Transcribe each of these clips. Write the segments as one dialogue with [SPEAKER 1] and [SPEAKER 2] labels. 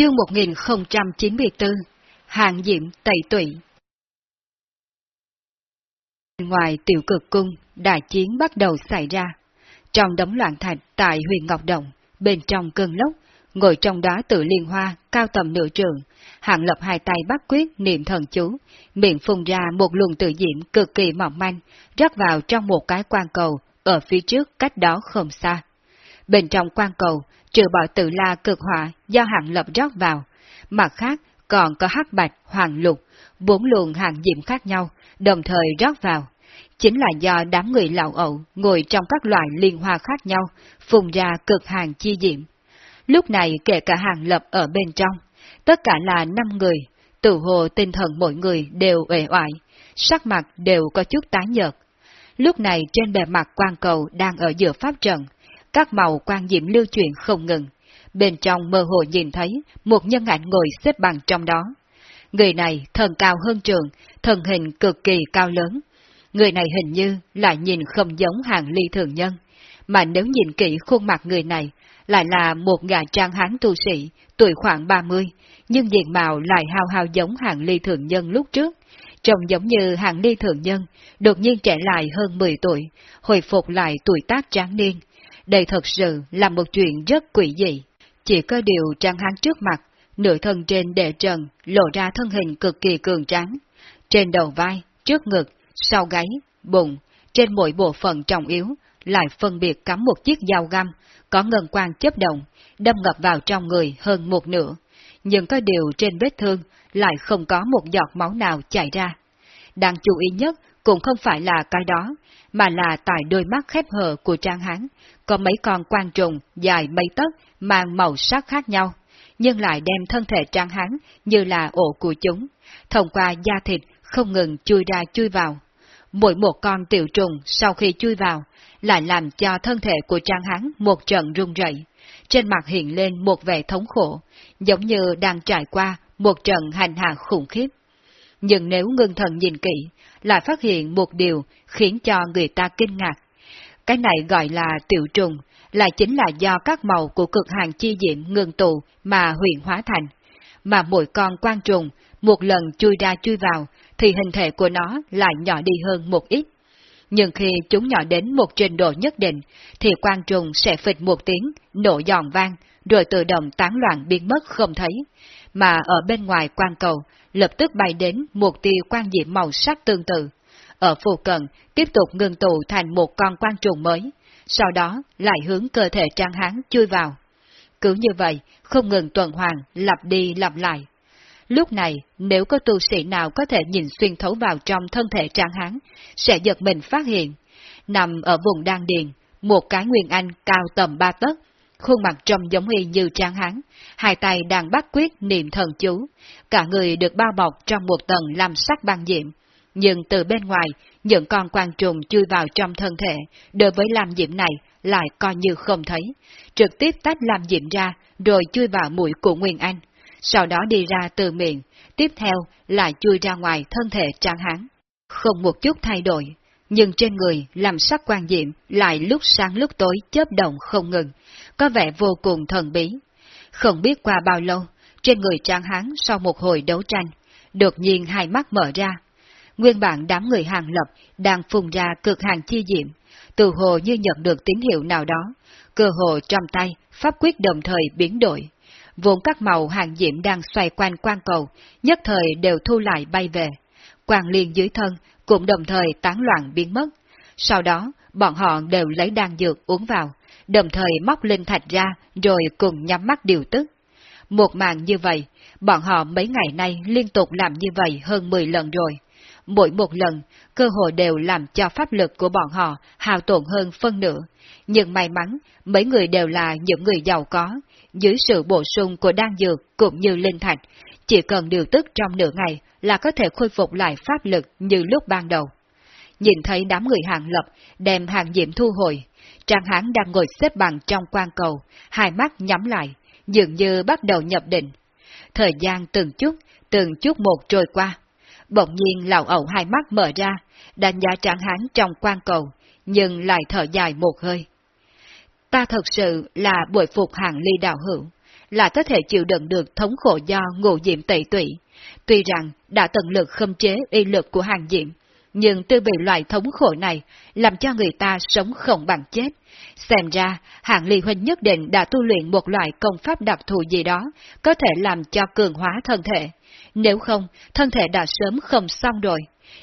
[SPEAKER 1] Chương 1094 Hàng Diệm Tẩy Tụy Ngoài tiểu cực cung, đại chiến bắt đầu xảy ra. Trong đống loạn thạch tại huyện Ngọc Động, bên trong cơn lốc, ngồi trong đó tự liên hoa, cao tầm nửa trường, hạng lập hai tay bắt quyết niệm thần chú, miệng phun ra một luồng tự diễm cực kỳ mỏng manh, rắc vào trong một cái quan cầu, ở phía trước cách đó không xa. Bên trong quan cầu, trừ bỏ tự la cực hỏa do hạng lập rót vào, mặt khác còn có hắc bạch, hoàng lục, bốn luồng hàng diệm khác nhau, đồng thời rót vào. Chính là do đám người lão ẩu ngồi trong các loại liên hoa khác nhau, phùng ra cực hàng chi diệm. Lúc này kể cả hàng lập ở bên trong, tất cả là năm người, tự hồ tinh thần mỗi người đều uể oải, sắc mặt đều có chút tái nhợt. Lúc này trên bề mặt quan cầu đang ở giữa pháp trận, các màu quan diệm lưu chuyển không ngừng. Bên trong mơ hồ nhìn thấy một nhân ảnh ngồi xếp bằng trong đó. Người này thần cao hơn trường, thần hình cực kỳ cao lớn. Người này hình như lại nhìn không giống hàng ly thường nhân, mà nếu nhìn kỹ khuôn mặt người này, lại là một gã trang hán tu sĩ, tuổi khoảng 30, nhưng diện mạo lại hao hao giống hàng ly thường nhân lúc trước. Trông giống như hàng ly thường nhân, đột nhiên trẻ lại hơn 10 tuổi, hồi phục lại tuổi tác tráng niên, đây thật sự là một chuyện rất quỷ dị. Chỉ có điều trang hán trước mặt, nửa thân trên đệ trần, lộ ra thân hình cực kỳ cường tráng. Trên đầu vai, trước ngực, sau gáy, bụng, trên mỗi bộ phận trọng yếu, lại phân biệt cắm một chiếc dao găm, có ngân quang chấp động, đâm ngập vào trong người hơn một nửa. Nhưng có điều trên vết thương lại không có một giọt máu nào chảy ra. Đáng chú ý nhất cũng không phải là cái đó, mà là tại đôi mắt khép hờ của Trang Hán, có mấy con quan trùng dài mấy tấc mang màu sắc khác nhau, nhưng lại đem thân thể Trang Hán như là ổ của chúng, thông qua da thịt không ngừng chui ra chui vào. Mỗi một con tiểu trùng sau khi chui vào, lại làm cho thân thể của Trang Hán một trận rung rẩy, trên mặt hiện lên một vẻ thống khổ, giống như đang trải qua một trận hành hạ khủng khiếp. Nhưng nếu ngưng thần nhìn kỹ, lại phát hiện một điều khiến cho người ta kinh ngạc. Cái này gọi là tiểu trùng, là chính là do các màu của cực hàng chi diệm ngưng tụ mà huyện hóa thành. Mà mỗi con quan trùng, một lần chui ra chui vào, thì hình thể của nó lại nhỏ đi hơn một ít. Nhưng khi chúng nhỏ đến một trình độ nhất định, thì quan trùng sẽ phịch một tiếng, nổ giòn vang, rồi tự động tán loạn biến mất không thấy. Mà ở bên ngoài quan cầu, lập tức bay đến một tia quan diệm màu sắc tương tự. Ở phù cận, tiếp tục ngưng tụ thành một con quan trùng mới, sau đó lại hướng cơ thể trang hán chui vào. Cứ như vậy, không ngừng tuần hoàn, lặp đi lặp lại. Lúc này, nếu có tu sĩ nào có thể nhìn xuyên thấu vào trong thân thể trang hán, sẽ giật mình phát hiện. Nằm ở vùng đan điền, một cái nguyên anh cao tầm ba tấc, khuôn mặt trông giống y như trang hán, hai tay đang bắt quyết niệm thần chú, cả người được bao bọc trong một tầng làm sắc băng diệm. Nhưng từ bên ngoài, những con quan trùng chui vào trong thân thể, đối với làm diệm này lại coi như không thấy, trực tiếp tách làm diệm ra, rồi chui vào mũi của Nguyên Anh, sau đó đi ra từ miệng, tiếp theo lại chui ra ngoài thân thể trang hán. Không một chút thay đổi, nhưng trên người làm sắc quan diệm lại lúc sáng lúc tối chớp động không ngừng, có vẻ vô cùng thần bí. Không biết qua bao lâu, trên người Trang Hán sau một hồi đấu tranh, đột nhiên hai mắt mở ra. Nguyên bản đám người hàng lập đang phùng ra cực hàng chi diệm, từ hồ như nhận được tín hiệu nào đó, cơ hồ trong tay, pháp quyết đồng thời biến đổi. Vốn các màu hàng diệm đang xoay quanh quan cầu, nhất thời đều thu lại bay về. Quang liên dưới thân cũng đồng thời tán loạn biến mất. Sau đó, bọn họ đều lấy đan dược uống vào, đồng thời móc linh thạch ra rồi cùng nhắm mắt điều tức. Một màn như vậy, bọn họ mấy ngày nay liên tục làm như vậy hơn 10 lần rồi. Mỗi một lần, cơ hội đều làm cho pháp lực của bọn họ hao tổn hơn phân nửa. Nhưng may mắn, mấy người đều là những người giàu có, dưới sự bổ sung của đan dược cũng như linh thạch, chỉ cần điều tức trong nửa ngày là có thể khôi phục lại pháp lực như lúc ban đầu. Nhìn thấy đám người hàng lập đem hàng diệm thu hồi, Trang Hán đang ngồi xếp bằng trong quan cầu, hai mắt nhắm lại, dường như bắt đầu nhập định. Thời gian từng chút, từng chút một trôi qua. Bỗng nhiên lão ẩu hai mắt mở ra, đánh giá Trang Hán trong quan cầu, nhưng lại thở dài một hơi. Ta thật sự là bội phục hàng ly đạo hữu, là có thể chịu đựng được thống khổ do ngộ diệm tẩy tụy. Tuy rằng đã tận lực khâm chế uy lực của hàng diệm, nhưng tư vị loại thống khổ này làm cho người ta sống không bằng chết. Xem ra, hạng ly huynh nhất định đã tu luyện một loại công pháp đặc thù gì đó, có thể làm cho cường hóa thân thể. Nếu không, thân thể đã sớm không xong rồi.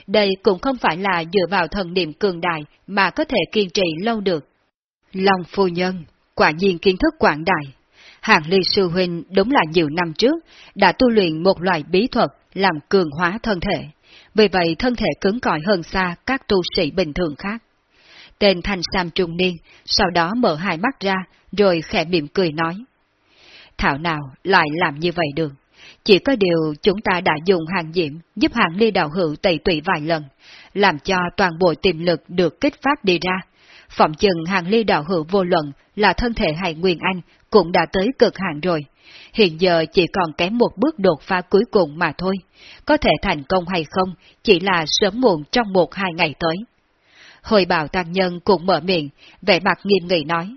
[SPEAKER 1] Đây cũng không phải là dựa vào thần niệm cường đại mà có thể kiên trì lâu được. Long phu nhân, quả nhiên kiến thức quảng đại. Hàng ly sư huynh đúng là nhiều năm trước đã tu luyện một loại bí thuật làm cường hóa thân thể. Vì vậy thân thể cứng cỏi hơn xa các tu sĩ bình thường khác. Tên thanh sam trung niên, sau đó mở hai mắt ra, rồi khẽ mỉm cười nói. Thảo nào lại làm như vậy được? Chỉ có điều chúng ta đã dùng hàng diễm giúp hàng ly đạo hữu tẩy tụy vài lần, làm cho toàn bộ tiềm lực được kích phát đi ra. Phỏng chừng hàng ly đạo hữu vô luận là thân thể hay nguyên anh cũng đã tới cực hạn rồi. Hiện giờ chỉ còn kém một bước đột phá cuối cùng mà thôi. Có thể thành công hay không chỉ là sớm muộn trong một hai ngày tới. Hồi bảo tăng nhân cũng mở miệng, vẻ mặt nghiêm nghị nói.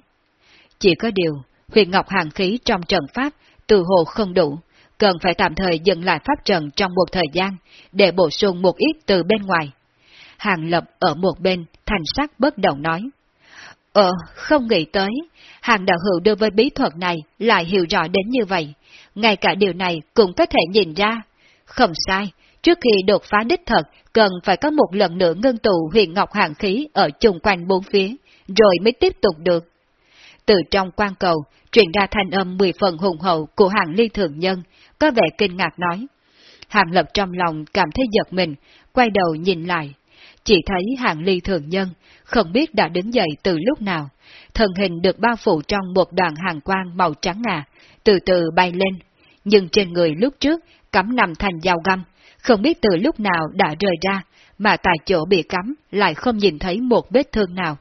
[SPEAKER 1] Chỉ có điều, huyền ngọc hàng khí trong trận pháp từ hồ không đủ, cần phải tạm thời dừng lại pháp trận trong một thời gian, để bổ sung một ít từ bên ngoài. Hàng lập ở một bên, thành sắc bất động nói. Ờ, không nghĩ tới, hàng đạo hữu đối với bí thuật này lại hiểu rõ đến như vậy. Ngay cả điều này cũng có thể nhìn ra. Không sai, trước khi đột phá đích thật, cần phải có một lần nữa ngân tụ huyền ngọc hàng khí ở chung quanh bốn phía, rồi mới tiếp tục được. Từ trong quan cầu, truyền ra thanh âm mười phần hùng hậu của hàng ly thường nhân, có vẻ kinh ngạc nói. Hàng lập trong lòng cảm thấy giật mình, quay đầu nhìn lại. Chỉ thấy hàng ly thường nhân, không biết đã đứng dậy từ lúc nào. Thần hình được bao phủ trong một đoàn hàng quang màu trắng ngà, từ từ bay lên. Nhưng trên người lúc trước, cắm nằm thành dao găm, không biết từ lúc nào đã rời ra, mà tại chỗ bị cắm lại không nhìn thấy một vết thương nào.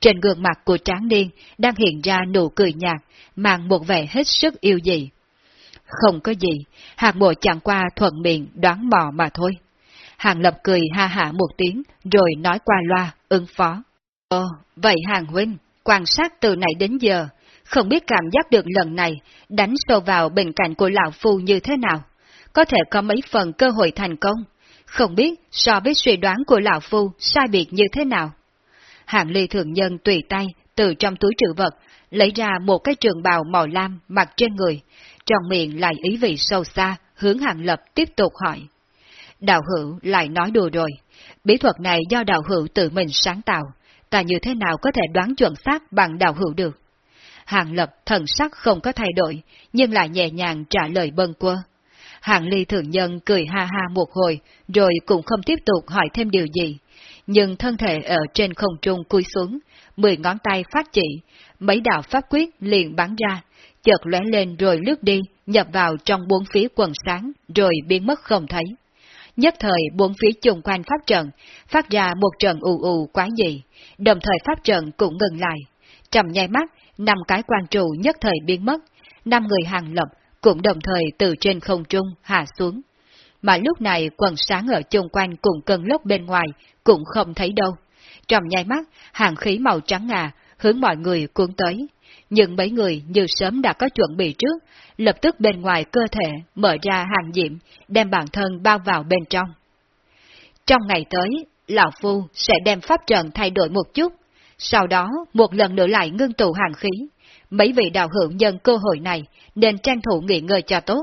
[SPEAKER 1] Trên gương mặt của tráng niên đang hiện ra nụ cười nhạt, mang một vẻ hết sức yêu dị. Không có gì, hạt mộ chẳng qua thuận miệng đoán mò mà thôi. Hàng lập cười ha hả một tiếng, rồi nói qua loa, ứng phó. Ồ, vậy hàng huynh, quan sát từ nãy đến giờ, không biết cảm giác được lần này đánh sâu vào bên cạnh của lão phu như thế nào. Có thể có mấy phần cơ hội thành công, không biết so với suy đoán của lão phu sai biệt như thế nào. Hàng ly thượng nhân tùy tay từ trong túi trữ vật lấy ra một cái trường bào màu lam mặc trên người, trong miệng lại ý vị sâu xa, hướng hàng lập tiếp tục hỏi. Đạo hữu lại nói đùa rồi, bí thuật này do đạo hữu tự mình sáng tạo, ta như thế nào có thể đoán chuẩn xác bằng đạo hữu được? Hàng lập thần sắc không có thay đổi, nhưng lại nhẹ nhàng trả lời bâng quơ. Hàng ly thường nhân cười ha ha một hồi, rồi cũng không tiếp tục hỏi thêm điều gì. Nhưng thân thể ở trên không trung cúi xuống, mười ngón tay phát chỉ, mấy đạo pháp quyết liền bắn ra, chợt lóe lên rồi lướt đi, nhập vào trong bốn phía quần sáng, rồi biến mất không thấy. Nhất thời bốn phía chung quanh pháp trận, phát ra một trận ù ù quá dị, đồng thời pháp trận cũng ngừng lại. Trầm nháy mắt, năm cái quan trụ nhất thời biến mất, năm người hàng lập cũng đồng thời từ trên không trung hạ xuống. Mà lúc này quần sáng ở chung quanh cùng cơn lốc bên ngoài cũng không thấy đâu. Trong nháy mắt, hàng khí màu trắng ngà hướng mọi người cuốn tới. Nhưng mấy người như sớm đã có chuẩn bị trước, lập tức bên ngoài cơ thể mở ra hàng diệm, đem bản thân bao vào bên trong. Trong ngày tới, Lão Phu sẽ đem pháp trận thay đổi một chút, sau đó một lần nữa lại ngưng tụ hàng khí. Mấy vị đạo hữu nhân cơ hội này nên tranh thủ nghỉ ngơi cho tốt,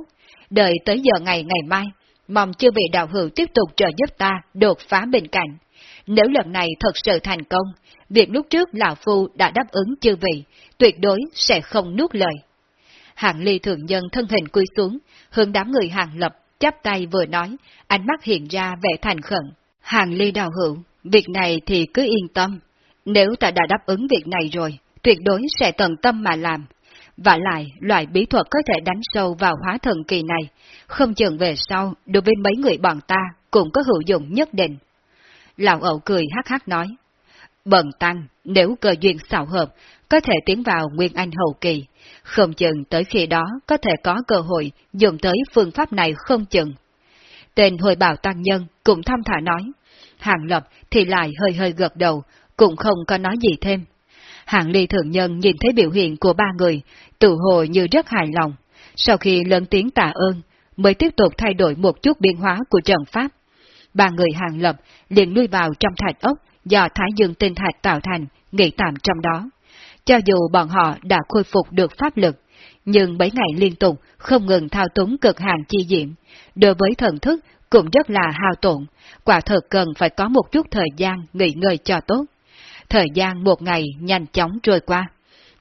[SPEAKER 1] đợi tới giờ ngày ngày mai, mong chưa vị đạo hữu tiếp tục trợ giúp ta đột phá bên cạnh. Nếu lần này thật sự thành công, việc lúc trước Lão Phu đã đáp ứng chư vị, tuyệt đối sẽ không nuốt lời. Hạng ly thường nhân thân hình quy xuống, hướng đám người hàng lập, chắp tay vừa nói, ánh mắt hiện ra vẻ thành khẩn. Hàng ly đào hữu, việc này thì cứ yên tâm. Nếu ta đã đáp ứng việc này rồi, tuyệt đối sẽ tận tâm mà làm. Và lại, loại bí thuật có thể đánh sâu vào hóa thần kỳ này, không chừng về sau, đối với mấy người bọn ta, cũng có hữu dụng nhất định. Lão ẩu cười hắc hắc nói, Bần tăng, nếu cơ duyên xảo hợp, có thể tiến vào Nguyên Anh hậu kỳ, không chừng tới khi đó có thể có cơ hội dùng tới phương pháp này không chừng. Tên hồi bảo tăng nhân cũng thăm thả nói, Hàng Lập thì lại hơi hơi gật đầu, cũng không có nói gì thêm. hạng Ly Thượng Nhân nhìn thấy biểu hiện của ba người, tự hồ như rất hài lòng. Sau khi lớn tiếng tạ ơn, mới tiếp tục thay đổi một chút biến hóa của trận pháp. Ba người hàng lập liền lui vào trong thạch ốc do Thái Dương tinh thạch tạo thành, nghỉ tạm trong đó. Cho dù bọn họ đã khôi phục được pháp lực, nhưng mấy ngày liên tục không ngừng thao túng cực hạn chi diệm, đối với thần thức cũng rất là hao tổn, quả thật cần phải có một chút thời gian nghỉ ngơi cho tốt. Thời gian một ngày nhanh chóng trôi qua.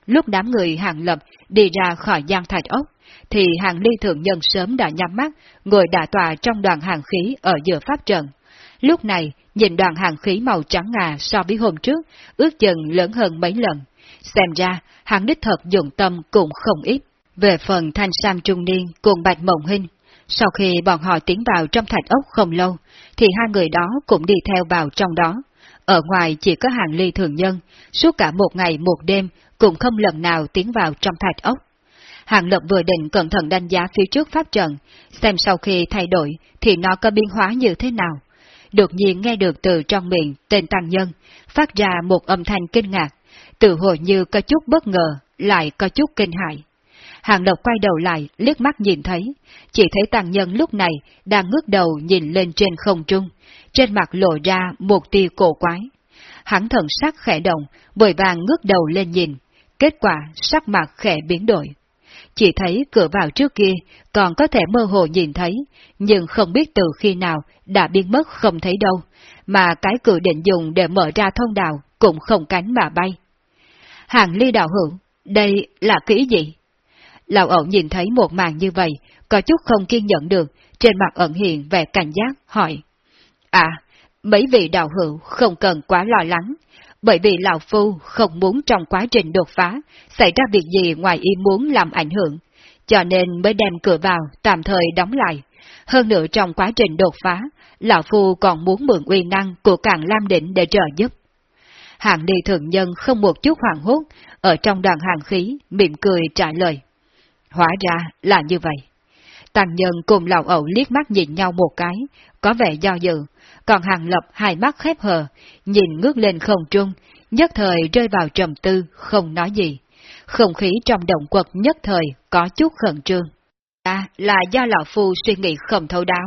[SPEAKER 1] Lúc đám người hàng lập đi ra khỏi gian thạch ốc, thì hàng ly thượng nhân sớm đã nhắm mắt, ngồi đả tòa trong đoàn hàng khí ở giữa pháp trận. Lúc này, nhìn đoàn hàng khí màu trắng ngà so với hôm trước, ước chừng lớn hơn mấy lần. Xem ra, hàng đích thật dụng tâm cũng không ít. Về phần thanh sam trung niên cùng bạch mộng hình, sau khi bọn họ tiến vào trong thạch ốc không lâu, thì hai người đó cũng đi theo vào trong đó. Ở ngoài chỉ có hàng ly thường nhân, suốt cả một ngày một đêm cũng không lần nào tiến vào trong thạch ốc. Hàng Lập vừa định cẩn thận đánh giá phía trước pháp trận, xem sau khi thay đổi thì nó có biến hóa như thế nào. Đột nhiên nghe được từ trong miệng tên tăng nhân, phát ra một âm thanh kinh ngạc, tự hồi như có chút bất ngờ, lại có chút kinh hại. Hàng Lập quay đầu lại, liếc mắt nhìn thấy, chỉ thấy tăng nhân lúc này đang ngước đầu nhìn lên trên không trung, trên mặt lộ ra một tia cổ quái. Hắn thần sắc khẽ động, vội vàng ngước đầu lên nhìn, kết quả sắc mặt khẽ biến đổi. Chỉ thấy cửa vào trước kia còn có thể mơ hồ nhìn thấy, nhưng không biết từ khi nào đã biến mất không thấy đâu, mà cái cửa định dùng để mở ra thông đạo cũng không cánh mà bay. Hàng ly đạo hữu, đây là kỹ gì? Lão ẩu nhìn thấy một màn như vậy, có chút không kiên nhẫn được, trên mặt ẩn hiện vẻ cảnh giác, hỏi. À, mấy vị đạo hữu không cần quá lo lắng, bởi vì Lão Phu không muốn trong quá trình đột phá xảy ra việc gì ngoài ý muốn làm ảnh hưởng, cho nên mới đem cửa vào tạm thời đóng lại. Hơn nữa trong quá trình đột phá, Lão Phu còn muốn mượn uy năng của càng Lam Đỉnh để trợ giúp. Hạng đi thượng nhân không một chút hoảng hốt, ở trong đoàn hàng khí, mỉm cười trả lời. Hóa ra là như vậy. Tàng nhân cùng lão ẩu liếc mắt nhìn nhau một cái, có vẻ do dự, còn hàng lập hai mắt khép hờ, nhìn ngước lên không trung, nhất thời rơi vào trầm tư, không nói gì. Không khí trong động quật nhất thời có chút khẩn trương. À, là do lão phu suy nghĩ không thấu đáo,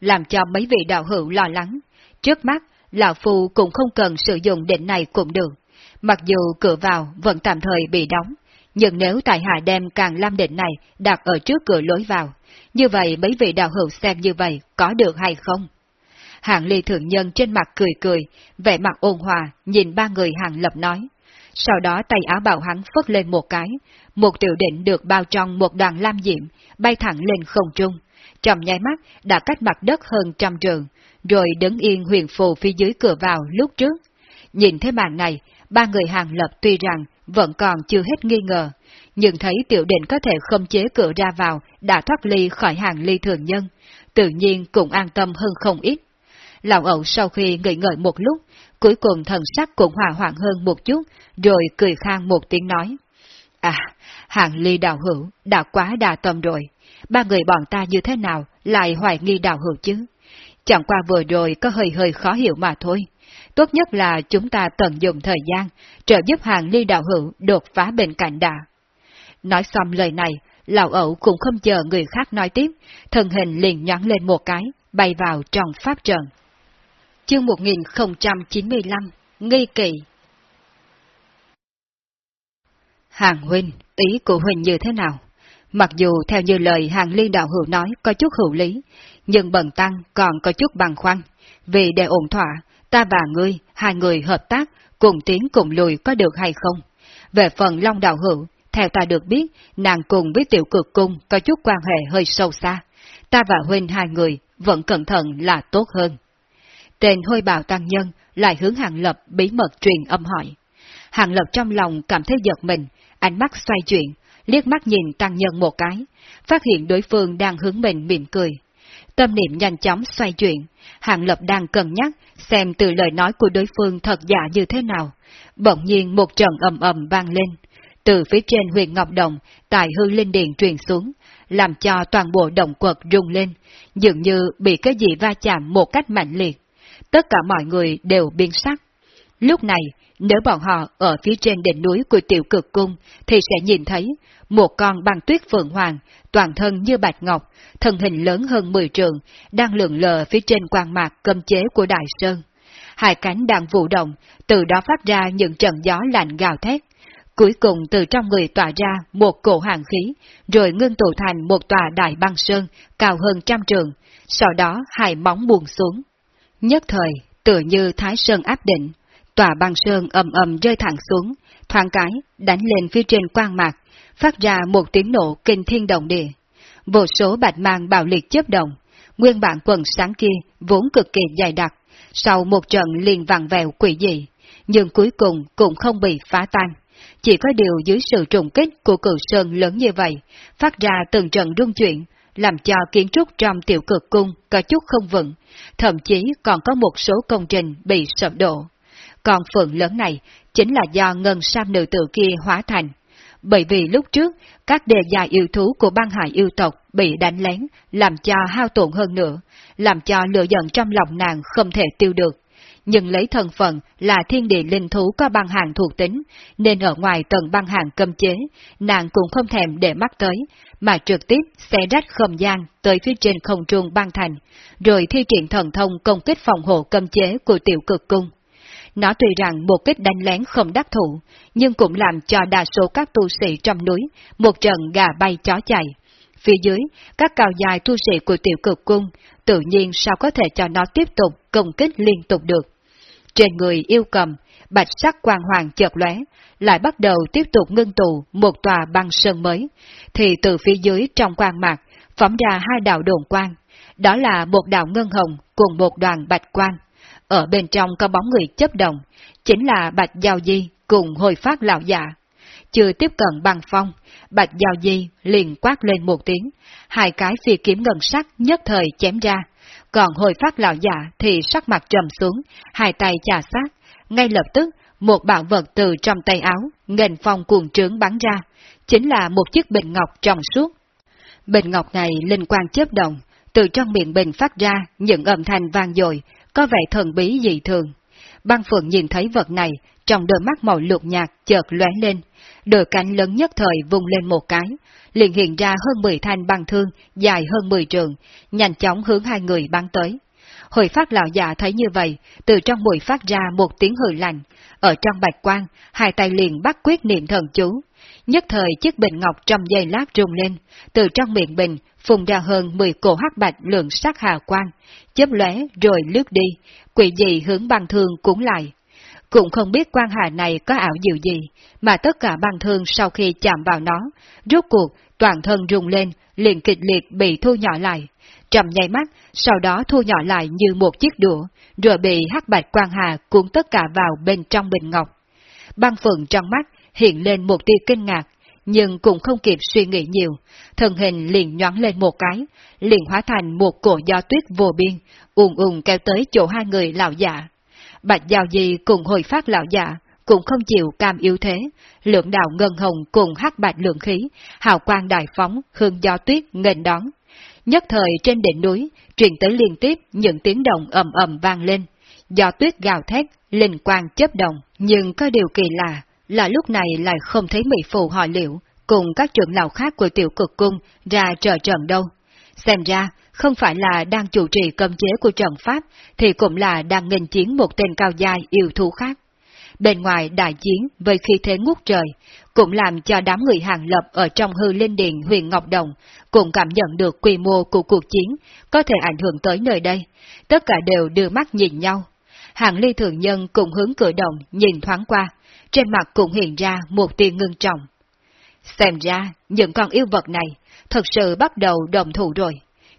[SPEAKER 1] làm cho mấy vị đạo hữu lo lắng. Trước mắt, lão phu cũng không cần sử dụng định này cũng được. Mặc dù cửa vào vẫn tạm thời bị đóng, nhưng nếu tại hạ đem càng lam định này đặt ở trước cửa lối vào, như vậy mấy vị đạo hữu xem như vậy có được hay không? Hạng ly thượng nhân trên mặt cười cười, vẻ mặt ôn hòa, nhìn ba người hàng lập nói. Sau đó tay áo bào hắn phất lên một cái, một tiểu định được bao trong một đoàn lam diệm, bay thẳng lên không trung. Trong nháy mắt đã cách mặt đất hơn trăm trường, rồi đứng yên huyền phù phía dưới cửa vào lúc trước. Nhìn thấy màn này, ba người hàng lập tuy rằng vẫn còn chưa hết nghi ngờ, nhưng thấy tiểu định có thể không chế cửa ra vào đã thoát ly khỏi hàng ly thường nhân, tự nhiên cũng an tâm hơn không ít. Lão ẩu sau khi nghỉ ngợi một lúc, cuối cùng thần sắc cũng hòa hoạn hơn một chút, rồi cười khang một tiếng nói. À, hạng ly đạo hữu, đã quá đà tâm rồi. Ba người bọn ta như thế nào lại hoài nghi đạo hữu chứ? Chẳng qua vừa rồi có hơi hơi khó hiểu mà thôi. Tốt nhất là chúng ta tận dụng thời gian, trợ giúp hàng ly đạo hữu đột phá bên cạnh đà. Nói xong lời này, lão ẩu cũng không chờ người khác nói tiếp, thân hình liền nhắn lên một cái, bay vào trong pháp trận. Chương 1095 Nghi kỵ Hàng huynh, ý của huynh như thế nào? Mặc dù theo như lời hàng ly đạo hữu nói có chút hữu lý, nhưng bần tăng còn có chút bằng khoăn. Vì để ổn thỏa, ta và ngươi, hai người hợp tác, cùng tiến cùng lùi có được hay không? Về phần Long Đạo Hữu, theo ta được biết, nàng cùng với tiểu cực cung có chút quan hệ hơi sâu xa. Ta và huynh hai người vẫn cẩn thận là tốt hơn. Tên hôi bào tăng nhân lại hướng Hàng Lập bí mật truyền âm hỏi. Hàng Lập trong lòng cảm thấy giật mình, ánh mắt xoay chuyển, liếc mắt nhìn tăng nhân một cái, phát hiện đối phương đang hướng mình mỉm cười. Tâm niệm nhanh chóng xoay chuyển, Hàng Lập đang cân nhắc xem từ lời nói của đối phương thật giả như thế nào. Bỗng nhiên một trận ầm ầm vang lên, từ phía trên huyền Ngọc Đồng, tại hư linh điện truyền xuống, làm cho toàn bộ động quật rung lên, dường như bị cái gì va chạm một cách mạnh liệt. Tất cả mọi người đều biến sắc. Lúc này, nếu bọn họ ở phía trên đỉnh núi của tiểu cực cung, thì sẽ nhìn thấy một con băng tuyết phượng hoàng, toàn thân như bạch ngọc, thân hình lớn hơn 10 trường, đang lượn lờ phía trên quang mạc cơm chế của Đại Sơn. Hai cánh đang vụ động, từ đó phát ra những trận gió lạnh gào thét. Cuối cùng từ trong người tỏa ra một cổ hàng khí, rồi ngưng tụ thành một tòa đại băng sơn cao hơn trăm trường, sau đó hai móng buông xuống. Nhất thời, tựa như Thái Sơn áp định, tòa băng sơn ầm ầm rơi thẳng xuống, thoáng cái, đánh lên phía trên quang mạc, phát ra một tiếng nổ kinh thiên động địa. Vô số bạch mang bạo liệt chớp động, nguyên bản quần sáng kia vốn cực kỳ dài đặc, sau một trận liền vặn vẹo quỷ dị, nhưng cuối cùng cũng không bị phá tan. Chỉ có điều dưới sự trùng kích của cửu sơn lớn như vậy, phát ra từng trận rung chuyển, làm cho kiến trúc trong tiểu cực cung có chút không vững, thậm chí còn có một số công trình bị sập đổ. Còn phượng lớn này chính là do ngân sam nữ tử kia hóa thành. Bởi vì lúc trước, các đề gia yêu thú của băng hải yêu tộc bị đánh lén, làm cho hao tổn hơn nữa, làm cho lửa giận trong lòng nàng không thể tiêu được. Nhưng lấy thân phận là thiên địa linh thú có băng hàng thuộc tính, nên ở ngoài tầng băng hàng cấm chế, nàng cũng không thèm để mắt tới, mà trực tiếp xé rách không gian tới phía trên không trung băng thành, rồi thi triển thần thông công kích phòng hộ cấm chế của tiểu cực cung. Nó tuy rằng một kích đánh lén không đắc thủ, nhưng cũng làm cho đa số các tu sĩ trong núi một trận gà bay chó chạy. Phía dưới, các cao dài tu sĩ của tiểu cực cung, tự nhiên sao có thể cho nó tiếp tục công kích liên tục được. Trên người yêu cầm, bạch sắc quang hoàng chợt lóe, lại bắt đầu tiếp tục ngưng tụ một tòa băng sơn mới, thì từ phía dưới trong quang mạc, phóng ra hai đạo đồn quang. Đó là một đạo ngân hồng cùng một đoàn bạch quang. Ở bên trong có bóng người chấp động, chính là Bạch Giao Di cùng hồi phát lão giả. Chưa tiếp cận bằng phong, Bạch Giao Di liền quát lên một tiếng, hai cái phi kiếm ngân sắc nhất thời chém ra, còn hồi phát lão giả thì sắc mặt trầm xuống, hai tay chà sát, ngay lập tức một bảo vật từ trong tay áo, nghênh phong cuồng trướng bắn ra, chính là một chiếc bình ngọc trong suốt. Bình ngọc này linh quang chớp động, từ trong miệng bình phát ra những âm thanh vang dội, có vẻ thần bí dị thường. Băng Phượng nhìn thấy vật này, trong đôi mắt màu lục nhạt chợt lóe lên, đôi cánh lớn nhất thời vùng lên một cái, liền hiện ra hơn 10 thanh băng thương dài hơn 10 trường, nhanh chóng hướng hai người bắn tới. Hồi phát lão già thấy như vậy, từ trong mũi phát ra một tiếng hừ lạnh, ở trong bạch quang, hai tay liền bắt quyết niệm thần chú. Nhất thời chiếc bình ngọc trong dây lát rung lên, từ trong miệng bình phùng ra hơn 10 cổ hắc bạch lượng sắc hà quang, chớp lóe rồi lướt đi, quỷ dị hướng băng thương cuốn lại. Cũng không biết quan hà này có ảo diệu gì, mà tất cả băng thương sau khi chạm vào nó, rốt cuộc toàn thân rung lên, liền kịch liệt bị thu nhỏ lại. Trầm nháy mắt, sau đó thu nhỏ lại như một chiếc đũa, rồi bị hắc bạch quan hà cuốn tất cả vào bên trong bình ngọc. Băng phượng trong mắt hiện lên một tia kinh ngạc, nhưng cũng không kịp suy nghĩ nhiều, thân hình liền nhoáng lên một cái, liền hóa thành một cổ gió tuyết vô biên, ùn ùn kéo tới chỗ hai người lão giả. Bạch Giao Di cùng hồi phát lão giả, cũng không chịu cam yếu thế, lượng đạo ngân hồng cùng hắc bạch lượng khí, hào quang đại phóng, hương gió tuyết nghênh đón. Nhất thời trên đỉnh núi, truyền tới liên tiếp những tiếng động ầm ầm vang lên, gió tuyết gào thét, linh quang chấp động, nhưng có điều kỳ lạ, là lúc này lại không thấy mỹ phụ họ liệu, cùng các trưởng lão khác của tiểu cực cung ra trợ trận đâu. Xem ra, không phải là đang chủ trì cấm chế của trận pháp, thì cũng là đang nghênh chiến một tên cao dài yêu thú khác. Bên ngoài đại chiến với khí thế ngút trời, cũng làm cho đám người hàng lập ở trong hư linh điện huyền Ngọc Đồng cũng cảm nhận được quy mô của cuộc chiến có thể ảnh hưởng tới nơi đây. Tất cả đều đưa mắt nhìn nhau. Hàng ly thường nhân cùng hướng cửa động nhìn thoáng qua, trên mặt cũng hiện ra một tia ngưng trọng. Xem ra, những con yêu vật này thật sự bắt đầu đồng thủ rồi.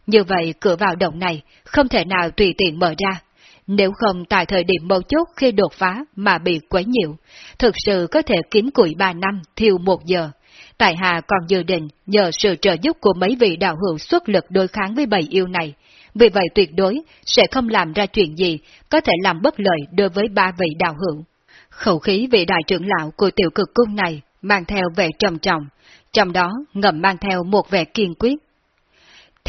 [SPEAKER 1] Như vậy cửa vào động này không thể nào tùy tiện mở ra. Nếu không tại thời điểm mâu chốt khi đột phá mà bị quấy nhiễu, thực sự có thể kiếm củi ba năm thiêu một giờ. Tại hạ còn dự định nhờ sự trợ giúp của mấy vị đạo hữu xuất lực đối kháng với bầy yêu này. Vì vậy tuyệt đối sẽ không làm ra chuyện gì có thể làm bất lợi đối với ba vị đạo hữu. Khẩu khí vị đại trưởng lão của tiểu cực cung này mang theo vẻ trầm trọng, trong đó ngầm mang theo một vẻ kiên quyết.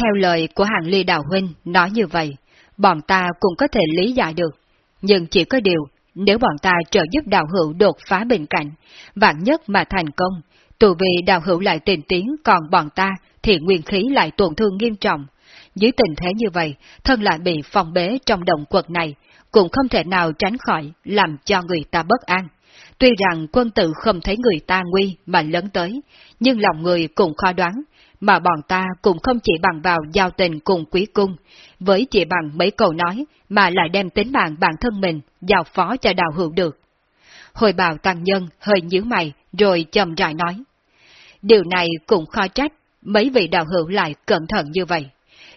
[SPEAKER 1] Theo lời của hàng ly đạo huynh nói như vậy, bọn ta cũng có thể lý giải được, nhưng chỉ có điều nếu bọn ta trợ giúp đạo hữu đột phá bên cạnh, vạn nhất mà thành công, tù vì đạo hữu lại tiền tiến còn bọn ta thì nguyên khí lại tổn thương nghiêm trọng. Dưới tình thế như vậy, thân lại bị phong bế trong động quật này, cũng không thể nào tránh khỏi làm cho người ta bất an. Tuy rằng quân tử không thấy người ta nguy mà lớn tới, nhưng lòng người cũng khó đoán, mà bọn ta cũng không chỉ bằng vào giao tình cùng quý cung, với chỉ bằng mấy câu nói mà lại đem tính mạng bản thân mình giao phó cho đào hữu được. Hồi bào tăng nhân hơi nhíu mày rồi chậm rãi nói. Điều này cũng khó trách, mấy vị đạo hữu lại cẩn thận như vậy.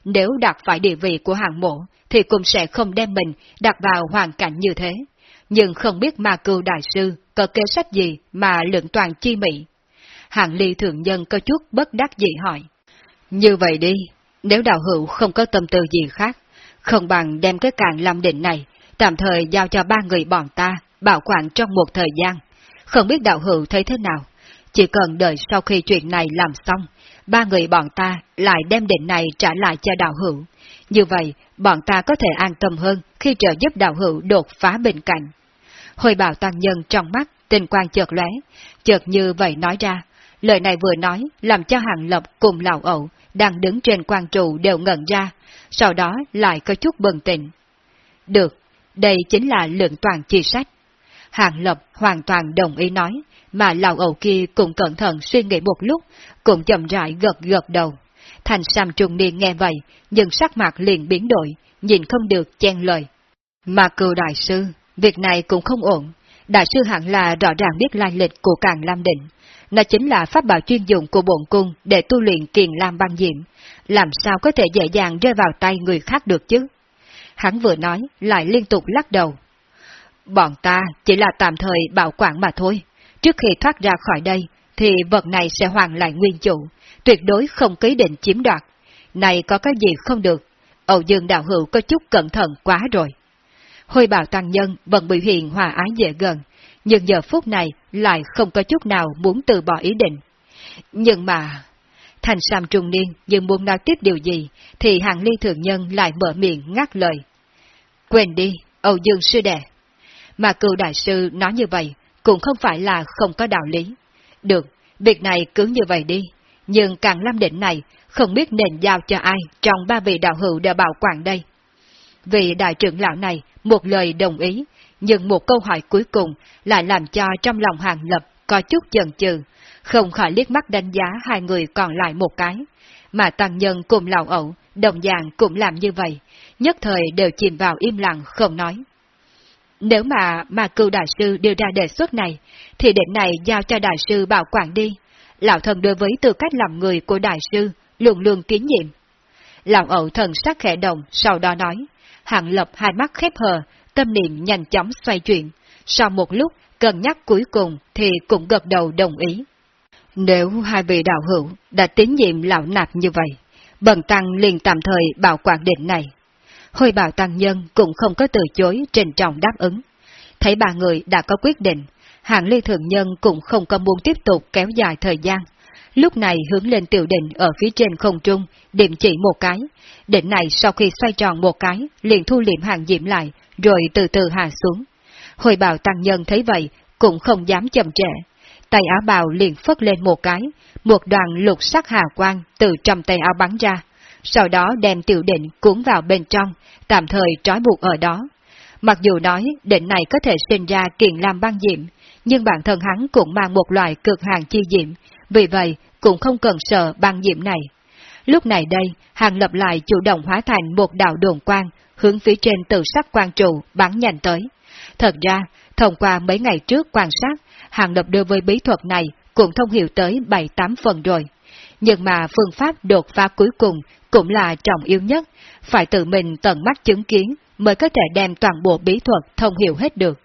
[SPEAKER 1] Nếu đặt phải địa vị của hàng mộ, thì cũng sẽ không đem mình đặt vào hoàn cảnh như thế. Nhưng không biết ma cưu đại sư có kế sách gì mà lượng toàn chi mỹ. Hạng ly thượng nhân có chút bất đắc dĩ hỏi. Như vậy đi, nếu đạo hữu không có tâm tư gì khác, không bằng đem cái càng lâm định này, tạm thời giao cho ba người bọn ta, bảo quản trong một thời gian. Không biết đạo hữu thấy thế nào, chỉ cần đợi sau khi chuyện này làm xong, ba người bọn ta lại đem định này trả lại cho đạo hữu. Như vậy, bọn ta có thể an tâm hơn khi trợ giúp đạo hữu đột phá bên cạnh. Hồi bảo tăng nhân trong mắt, tình quan chợt lóe, chợt như vậy nói ra. Lời này vừa nói, làm cho hàng lập cùng lão ẩu, đang đứng trên quan trụ đều ngẩn ra, sau đó lại có chút bừng tỉnh. Được, đây chính là lượng toàn chi sách. Hàng lập hoàn toàn đồng ý nói, mà lão ẩu kia cũng cẩn thận suy nghĩ một lúc, cũng chậm rãi gật gật đầu. Thành Sam Trung Niên nghe vậy, nhưng sắc mặt liền biến đổi, nhìn không được chen lời. Mà cựu đại sư, việc này cũng không ổn. Đại sư hẳn là rõ ràng biết lai lịch của Càng Lam Định. Nó chính là pháp bảo chuyên dụng của bổn cung để tu luyện kiền lam băng diệm. Làm sao có thể dễ dàng rơi vào tay người khác được chứ? Hắn vừa nói, lại liên tục lắc đầu. Bọn ta chỉ là tạm thời bảo quản mà thôi. Trước khi thoát ra khỏi đây, thì vật này sẽ hoàn lại nguyên chủ, tuyệt đối không ký định chiếm đoạt. Này có cái gì không được, Âu Dương Đạo Hữu có chút cẩn thận quá rồi. Hồi bảo tăng nhân vẫn biểu hiện hòa ái dễ gần, nhưng giờ phút này lại không có chút nào muốn từ bỏ ý định. Nhưng mà... Thành Sam trung niên nhưng muốn nói tiếp điều gì, thì hàng ly thượng nhân lại mở miệng ngắt lời. Quên đi, Âu Dương sư đệ. Mà cựu đại sư nói như vậy, cũng không phải là không có đạo lý. Được, việc này cứ như vậy đi, nhưng càng lâm định này không biết nên giao cho ai trong ba vị đạo hữu đã bảo quản đây. Vị đại trưởng lão này một lời đồng ý, nhưng một câu hỏi cuối cùng lại làm cho trong lòng hàng lập có chút chần chừ, không khỏi liếc mắt đánh giá hai người còn lại một cái. Mà tăng nhân cùng lão ẩu, đồng dạng cũng làm như vậy, nhất thời đều chìm vào im lặng không nói. Nếu mà mà cựu đại sư đưa ra đề xuất này, thì định này giao cho đại sư bảo quản đi. Lão thần đối với tư cách làm người của đại sư, luôn luôn tín nhiệm. Lão ẩu thần sắc khẽ động, sau đó nói, hạng lập hai mắt khép hờ, tâm niệm nhanh chóng xoay chuyển. Sau một lúc, cân nhắc cuối cùng thì cũng gật đầu đồng ý. Nếu hai vị đạo hữu đã tín nhiệm lão nạp như vậy, bần tăng liền tạm thời bảo quản định này. Hồi bảo tăng nhân cũng không có từ chối trình trọng đáp ứng. Thấy ba người đã có quyết định, hạng ly thượng nhân cũng không có muốn tiếp tục kéo dài thời gian. Lúc này hướng lên tiểu định ở phía trên không trung, điểm chỉ một cái. Định này sau khi xoay tròn một cái, liền thu liệm hàng diễm lại, rồi từ từ hạ xuống. Hồi bào tăng nhân thấy vậy, cũng không dám chậm trễ. Tay áo bào liền phất lên một cái, một đoàn lục sắc hà quang từ trong tay áo bắn ra, sau đó đem tiểu định cuốn vào bên trong, tạm thời trói buộc ở đó. Mặc dù nói định này có thể sinh ra kiện làm băng diệm, nhưng bản thân hắn cũng mang một loại cực hàng chi diệm, vì vậy cũng không cần sợ băng diệm này. Lúc này đây, hàng lập lại chủ động hóa thành một đạo đồn quang, hướng phía trên tự sắc quan trụ bắn nhanh tới. Thật ra, thông qua mấy ngày trước quan sát, hàng lập đưa với bí thuật này cũng thông hiểu tới 7-8 phần rồi. Nhưng mà phương pháp đột phá cuối cùng cũng là trọng yếu nhất, phải tự mình tận mắt chứng kiến mới có thể đem toàn bộ bí thuật thông hiểu hết được.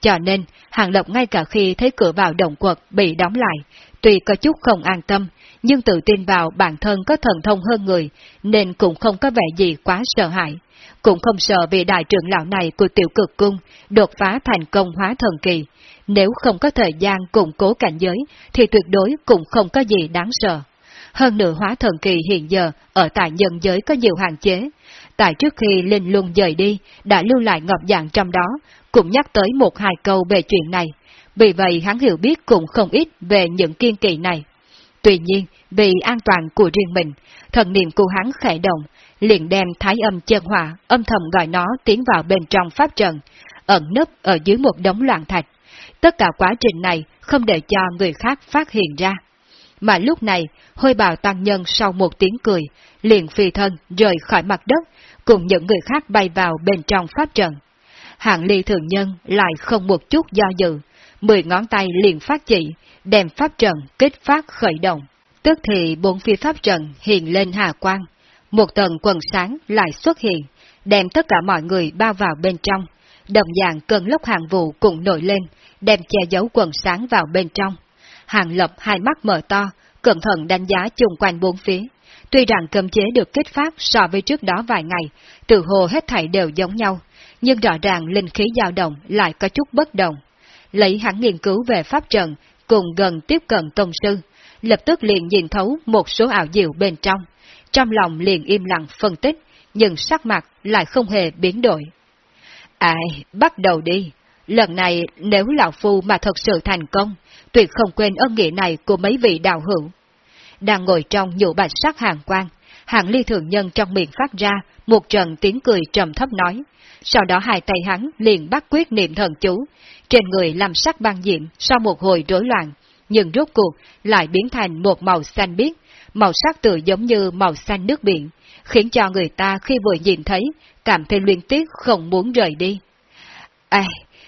[SPEAKER 1] Cho nên, Hàng Lập ngay cả khi thấy cửa vào động quật bị đóng lại, tuy có chút không an tâm, nhưng tự tin vào bản thân có thần thông hơn người, nên cũng không có vẻ gì quá sợ hãi. Cũng không sợ vị đại trưởng lão này của tiểu cực cung đột phá thành công hóa thần kỳ. Nếu không có thời gian củng cố cảnh giới, thì tuyệt đối cũng không có gì đáng sợ. Hơn nữa hóa thần kỳ hiện giờ ở tại nhân giới có nhiều hạn chế. tại trước khi Linh Luân rời đi, đã lưu lại ngọc dạng trong đó, cũng nhắc tới một hai câu về chuyện này. Vì vậy hắn hiểu biết cũng không ít về những kiên kỳ này. Tuy nhiên, vì an toàn của riêng mình, thần niệm của hắn khẽ động, liền đem thái âm chân hỏa, âm thầm gọi nó tiến vào bên trong pháp trận, ẩn nấp ở dưới một đống loạn thạch. Tất cả quá trình này không để cho người khác phát hiện ra. Mà lúc này, hôi bào tăng nhân sau một tiếng cười, liền phi thân rời khỏi mặt đất, cùng những người khác bay vào bên trong pháp trận. Hạng ly thường nhân lại không một chút do dự, mười ngón tay liền phát chỉ, đem pháp trận kích phát khởi động. Tức thì bốn phía pháp trận hiện lên hà quang, một tầng quần sáng lại xuất hiện, đem tất cả mọi người bao vào bên trong. Đồng dạng cơn lốc hàng vụ cũng nổi lên, đem che giấu quần sáng vào bên trong. Hàng lập hai mắt mở to, cẩn thận đánh giá chung quanh bốn phía. Tuy rằng cơm chế được kích phát so với trước đó vài ngày, từ hồ hết thảy đều giống nhau, nhưng rõ ràng linh khí dao động lại có chút bất đồng. Lấy hắn nghiên cứu về pháp trận, cùng gần tiếp cận tôn sư, lập tức liền nhìn thấu một số ảo diệu bên trong. Trong lòng liền im lặng phân tích, nhưng sắc mặt lại không hề biến đổi. Ai, bắt đầu đi. Lần này nếu Lão Phu mà thật sự thành công, tuyệt không quên ân nghĩa này của mấy vị đạo hữu. Đang ngồi trong nhũ bạch sắc hàng quang, hàng ly thường nhân trong miệng phát ra một trận tiếng cười trầm thấp nói. Sau đó hai tay hắn liền bắt quyết niệm thần chú, trên người làm sắc băng diệm sau một hồi rối loạn, nhưng rốt cuộc lại biến thành một màu xanh biếc, màu sắc tự giống như màu xanh nước biển, khiến cho người ta khi vừa nhìn thấy, cảm thấy liên tiếc không muốn rời đi. À,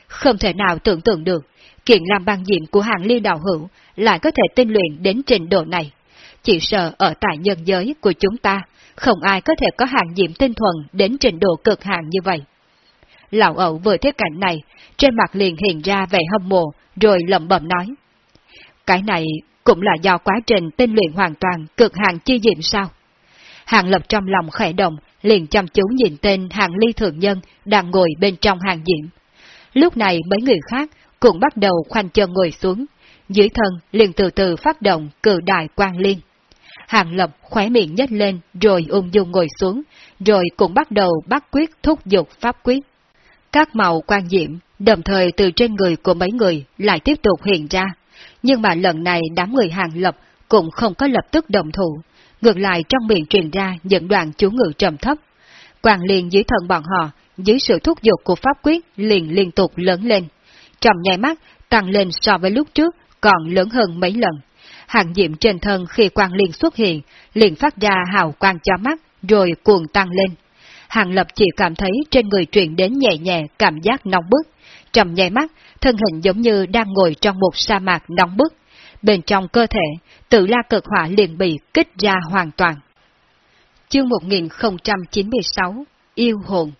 [SPEAKER 1] không thể nào tưởng tượng được, kiện làm băng diện của hàng ly đạo hữu lại có thể tinh luyện đến trình độ này. Chỉ sợ ở tại nhân giới của chúng ta, không ai có thể có hàng diệm tinh thuần đến trình độ cực hạn như vậy. Lão ẩu vừa thấy cảnh này, trên mặt liền hiện ra vẻ hâm mộ, rồi lẩm bẩm nói. Cái này cũng là do quá trình tinh luyện hoàn toàn cực hạn chi diệm sao? Hàng lập trong lòng khẽ động, liền chăm chú nhìn tên hàng ly thượng nhân đang ngồi bên trong hàng diệm. Lúc này mấy người khác cũng bắt đầu khoanh chân ngồi xuống, dưới thân liền từ từ phát động cử đại quan liên. Hàng lập khóe miệng nhếch lên rồi ung dung ngồi xuống, rồi cũng bắt đầu bắt quyết thúc giục pháp quyết. Các màu quan diệm đồng thời từ trên người của mấy người lại tiếp tục hiện ra, nhưng mà lần này đám người hàng lập cũng không có lập tức đồng thủ, ngược lại trong miệng truyền ra những đoạn chú ngự trầm thấp. Quang liền dưới thân bọn họ, dưới sự thúc giục của pháp quyết liền liên tục lớn lên. Trong nháy mắt, tăng lên so với lúc trước, còn lớn hơn mấy lần. Hàng diệm trên thân khi quang liên xuất hiện, liền phát ra hào quang cho mắt, rồi cuồng tăng lên. Hàng lập chỉ cảm thấy trên người truyền đến nhẹ nhẹ cảm giác nóng bức. trầm nháy mắt, thân hình giống như đang ngồi trong một sa mạc nóng bức. Bên trong cơ thể, tự la cực hỏa liền bị kích ra hoàn toàn. Chương 1096 Yêu hồn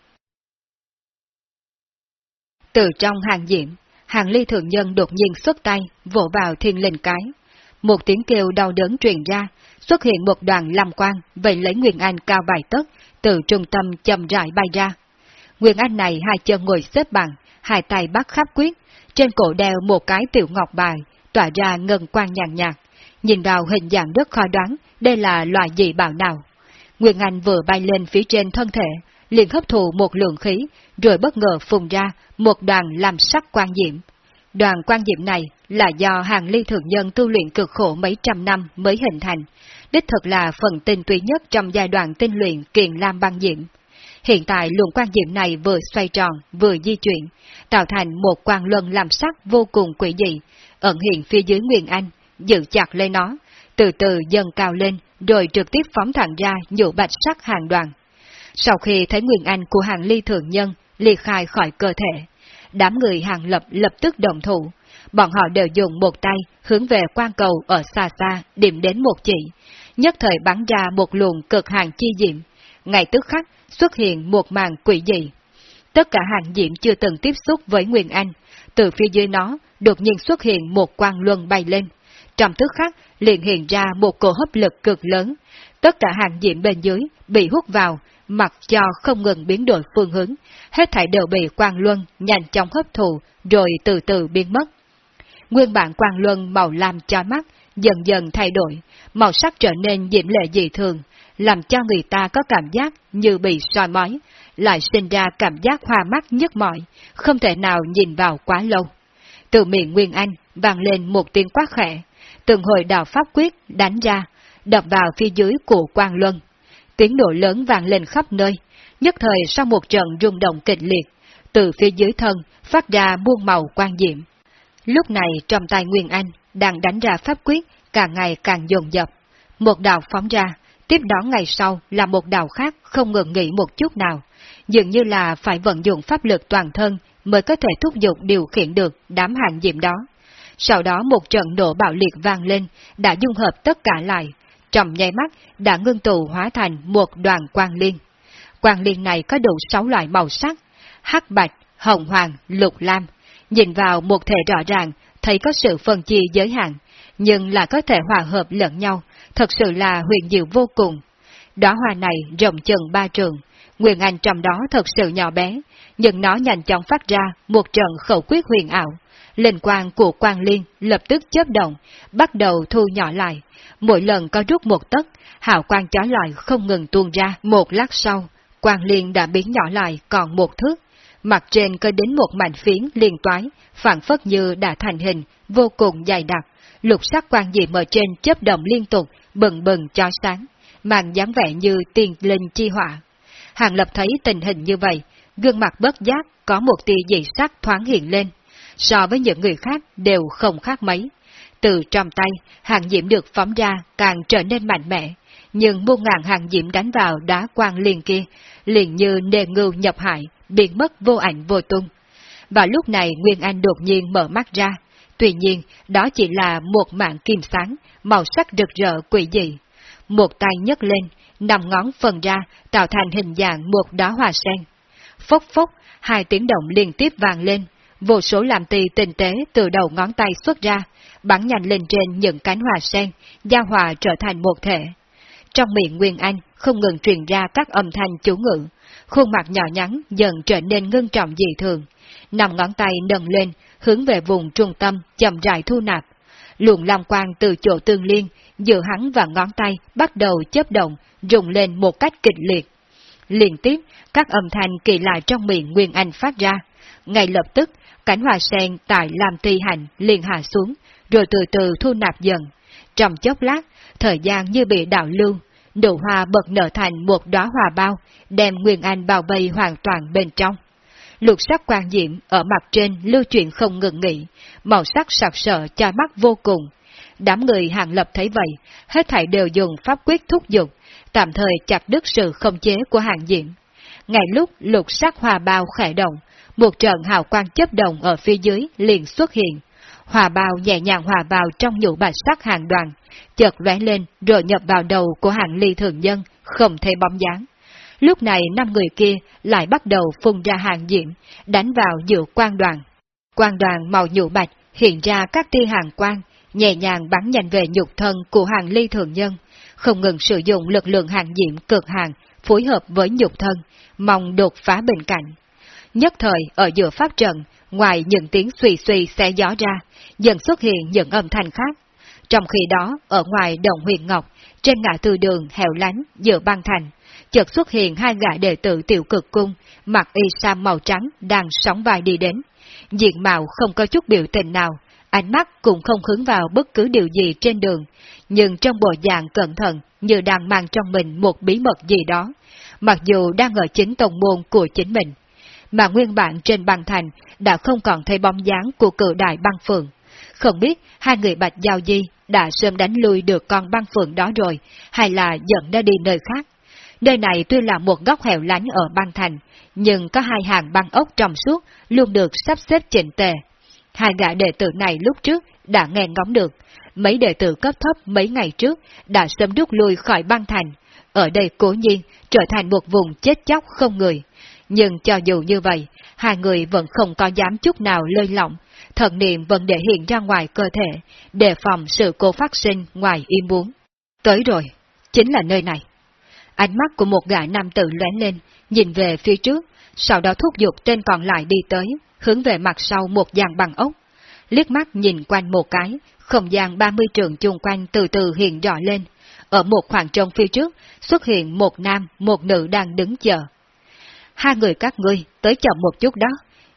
[SPEAKER 1] Từ trong hàng diễm hàng ly thượng nhân đột nhiên xuất tay, vỗ vào thiên linh cái. Một tiếng kêu đau đớn truyền ra, xuất hiện một đoàn lam quang, vậy lấy Nguyên Anh cao bài tấc, từ trung tâm chậm rãi bay ra. Nguyên Anh này hai chân ngồi xếp bằng, hai tay bắt khắp quyết, trên cổ đeo một cái tiểu ngọc bài, tỏa ra ngân quang nhàn nhạt. Nhìn vào hình dạng rất khó đoán, đây là loại gì bảo nào. Nguyên Anh vừa bay lên phía trên thân thể, liền hấp thụ một lượng khí, rồi bất ngờ phùng ra một đoàn làm sắc quan diệm. Đoàn quan diệm này là do hàng ly thượng nhân tu luyện cực khổ mấy trăm năm mới hình thành, đích thực là phần tinh túy nhất trong giai đoạn tinh luyện kiền lam băng diệm. Hiện tại luồng quan diệm này vừa xoay tròn, vừa di chuyển, tạo thành một quan luân làm sắc vô cùng quỷ dị, ẩn hiện phía dưới Nguyên Anh, giữ chặt lấy nó, từ từ dần cao lên, rồi trực tiếp phóng thẳng ra nhũ bạch sắc hàng đoàn. Sau khi thấy Nguyên Anh của hàng ly thượng nhân ly khai khỏi cơ thể, đám người hàng lập lập tức đồng thủ, bọn họ đều dùng một tay hướng về quan cầu ở xa xa điểm đến một chỉ, nhất thời bắn ra một luồng cực hàng chi diệm, ngay tức khắc xuất hiện một màn quỷ dị. Tất cả hàng diễm chưa từng tiếp xúc với Nguyên Anh, từ phía dưới nó đột nhiên xuất hiện một quang luân bay lên. Trong tức khắc liền hiện ra một cổ hấp lực cực lớn, tất cả hàng diễm bên dưới bị hút vào, mặc cho không ngừng biến đổi phương hướng, hết thảy đều bị quang luân nhanh chóng hấp thụ rồi từ từ biến mất. Nguyên bản quang luân màu lam cho mắt, dần dần thay đổi, màu sắc trở nên diễm lệ dị thường, làm cho người ta có cảm giác như bị soi mói, lại sinh ra cảm giác hoa mắt nhức mỏi, không thể nào nhìn vào quá lâu. Từ miệng Nguyên Anh vang lên một tiếng quát khẽ, từng hồi đạo pháp quyết đánh ra, đập vào phía dưới của Quang Luân. Tiếng nổ lớn vang lên khắp nơi, nhất thời sau một trận rung động kịch liệt, từ phía dưới thân phát ra muôn màu quan diệm. Lúc này trong tay Nguyên Anh đang đánh ra pháp quyết càng ngày càng dồn dập. Một đạo phóng ra, tiếp đó ngày sau là một đạo khác không ngừng nghỉ một chút nào, dường như là phải vận dụng pháp lực toàn thân mới có thể thúc giục điều khiển được đám hàng diệm đó. Sau đó một trận nổ bạo liệt vang lên, đã dung hợp tất cả lại, trong nháy mắt đã ngưng tụ hóa thành một đoàn quang liên. Quang liên này có đủ sáu loại màu sắc, hắc bạch, hồng hoàng, lục lam. Nhìn vào một thể rõ ràng, thấy có sự phân chia giới hạn, nhưng là có thể hòa hợp lẫn nhau, thật sự là huyền diệu vô cùng. Đóa hoa này rộng chừng ba trường, Nguyên Anh trong đó thật sự nhỏ bé, nhưng nó nhanh chóng phát ra một trận khẩu quyết huyền ảo. Linh quang của Quang Liên lập tức chớp động, bắt đầu thu nhỏ lại. Mỗi lần có rút một tấc, hào quang chói lọi không ngừng tuôn ra. Một lát sau, Quang Liên đã biến nhỏ lại còn một thước. Mặt trên cơ đến một mảnh phiến liên toái, phản phất như đã thành hình, vô cùng dày đặc. Lục sắc quang diệm ở trên chớp động liên tục, bừng bừng cho sáng, mang dáng vẻ như tiền linh chi họa. Hàng Lập thấy tình hình như vậy, gương mặt bất giác có một tia dị sắc thoáng hiện lên, so với những người khác đều không khác mấy. Từ trong tay, hàng diễm được phóng ra càng trở nên mạnh mẽ, nhưng muôn ngàn hàng diễm đánh vào đá quang liền kia, liền như nề ngưu nhập hại, biến mất vô ảnh vô tung. Và lúc này Nguyên Anh đột nhiên mở mắt ra, tuy nhiên đó chỉ là một mạng kim sáng, màu sắc rực rỡ quỷ dị. Một tay nhấc lên, nằm ngón phần ra, tạo thành hình dạng một đóa hoa sen. Phốc phốc, hai tiếng động liên tiếp vang lên, vô số làm tì tinh tế từ đầu ngón tay xuất ra, bắn nhanh lên trên những cánh hoa sen, gia hòa trở thành một thể. Trong miệng Nguyên Anh không ngừng truyền ra các âm thanh chú ngữ, khuôn mặt nhỏ nhắn dần trở nên ngưng trọng dị thường. Nằm ngón tay nâng lên, hướng về vùng trung tâm, chậm rãi thu nạp. Luồng long quang từ chỗ tương liên, giữa hắn và ngón tay bắt đầu chớp động, rung lên một cách kịch liệt. Liên tiếp, các âm thanh kỳ lạ trong miệng Nguyên Anh phát ra. Ngay lập tức, cánh hoa sen tại làm Ti hành liền hạ xuống, rồi từ từ thu nạp dần. Trong chốc lát, thời gian như bị đảo lưu, nụ hoa bật nở thành một đóa hoa bao, đem Nguyên Anh bao vây hoàn toàn bên trong. Lục sắc quan diễm ở mặt trên lưu chuyển không ngừng nghỉ, màu sắc sặc sỡ cho mắt vô cùng. Đám người hàng lập thấy vậy, hết thảy đều dùng pháp quyết thúc giục, tạm thời chặt đứt sự không chế của hàng diễm. Ngay lúc lục sắc hòa bao khẽ động, một trận hào quang chấp động ở phía dưới liền xuất hiện. Hòa bao nhẹ nhàng hòa vào trong nhũ bạch sắc hàng đoàn, chợt lóe lên rồi nhập vào đầu của hàng ly thường nhân, không thể bóng dáng. Lúc này năm người kia lại bắt đầu phun ra hàng diễm, đánh vào giữa quan đoàn. Quan đoàn màu nhũ bạch hiện ra các tia hàng quang, nhẹ nhàng bắn nhanh về nhục thân của hàng ly thường nhân, không ngừng sử dụng lực lượng hàng diễm cực hàng phối hợp với nhục thân, mong đột phá bên cạnh. Nhất thời ở giữa pháp trận, ngoài những tiếng suy suy xé gió ra, dần xuất hiện những âm thanh khác. Trong khi đó, ở ngoài đồng huyền ngọc, trên ngã tư đường hẻo lánh giữa băng thành, chợt xuất hiện hai gã đệ tử tiểu cực cung, mặc y sam màu trắng đang sóng vai đi đến. Diện mạo không có chút biểu tình nào, ánh mắt cũng không hướng vào bất cứ điều gì trên đường, nhưng trong bộ dạng cẩn thận như đang mang trong mình một bí mật gì đó, mặc dù đang ở chính tổng môn của chính mình. Mà nguyên bản trên băng thành đã không còn thấy bóng dáng của cự đại băng phượng. Không biết hai người bạch giao di đã sớm đánh lui được con băng phượng đó rồi, hay là dẫn nó đi nơi khác. Nơi này tuy là một góc hẻo lánh ở băng thành, nhưng có hai hàng băng ốc trong suốt luôn được sắp xếp chỉnh tề. Hai gã đệ tử này lúc trước đã nghe ngóng được, mấy đệ tử cấp thấp mấy ngày trước đã sớm rút lui khỏi băng thành. Ở đây cố nhiên trở thành một vùng chết chóc không người. Nhưng cho dù như vậy, hai người vẫn không có dám chút nào lơi lỏng, thần niệm vẫn để hiện ra ngoài cơ thể, đề phòng sự cố phát sinh ngoài im muốn. Tới rồi, chính là nơi này. Ánh mắt của một gã nam tử lóe lên, nhìn về phía trước, sau đó thúc giục tên còn lại đi tới, hướng về mặt sau một dàn bằng ốc. Liếc mắt nhìn quanh một cái, không gian 30 trường chung quanh từ từ hiện rõ lên. ở một khoảng trống phía trước xuất hiện một nam, một nữ đang đứng chờ. Hai người các ngươi tới chậm một chút đó,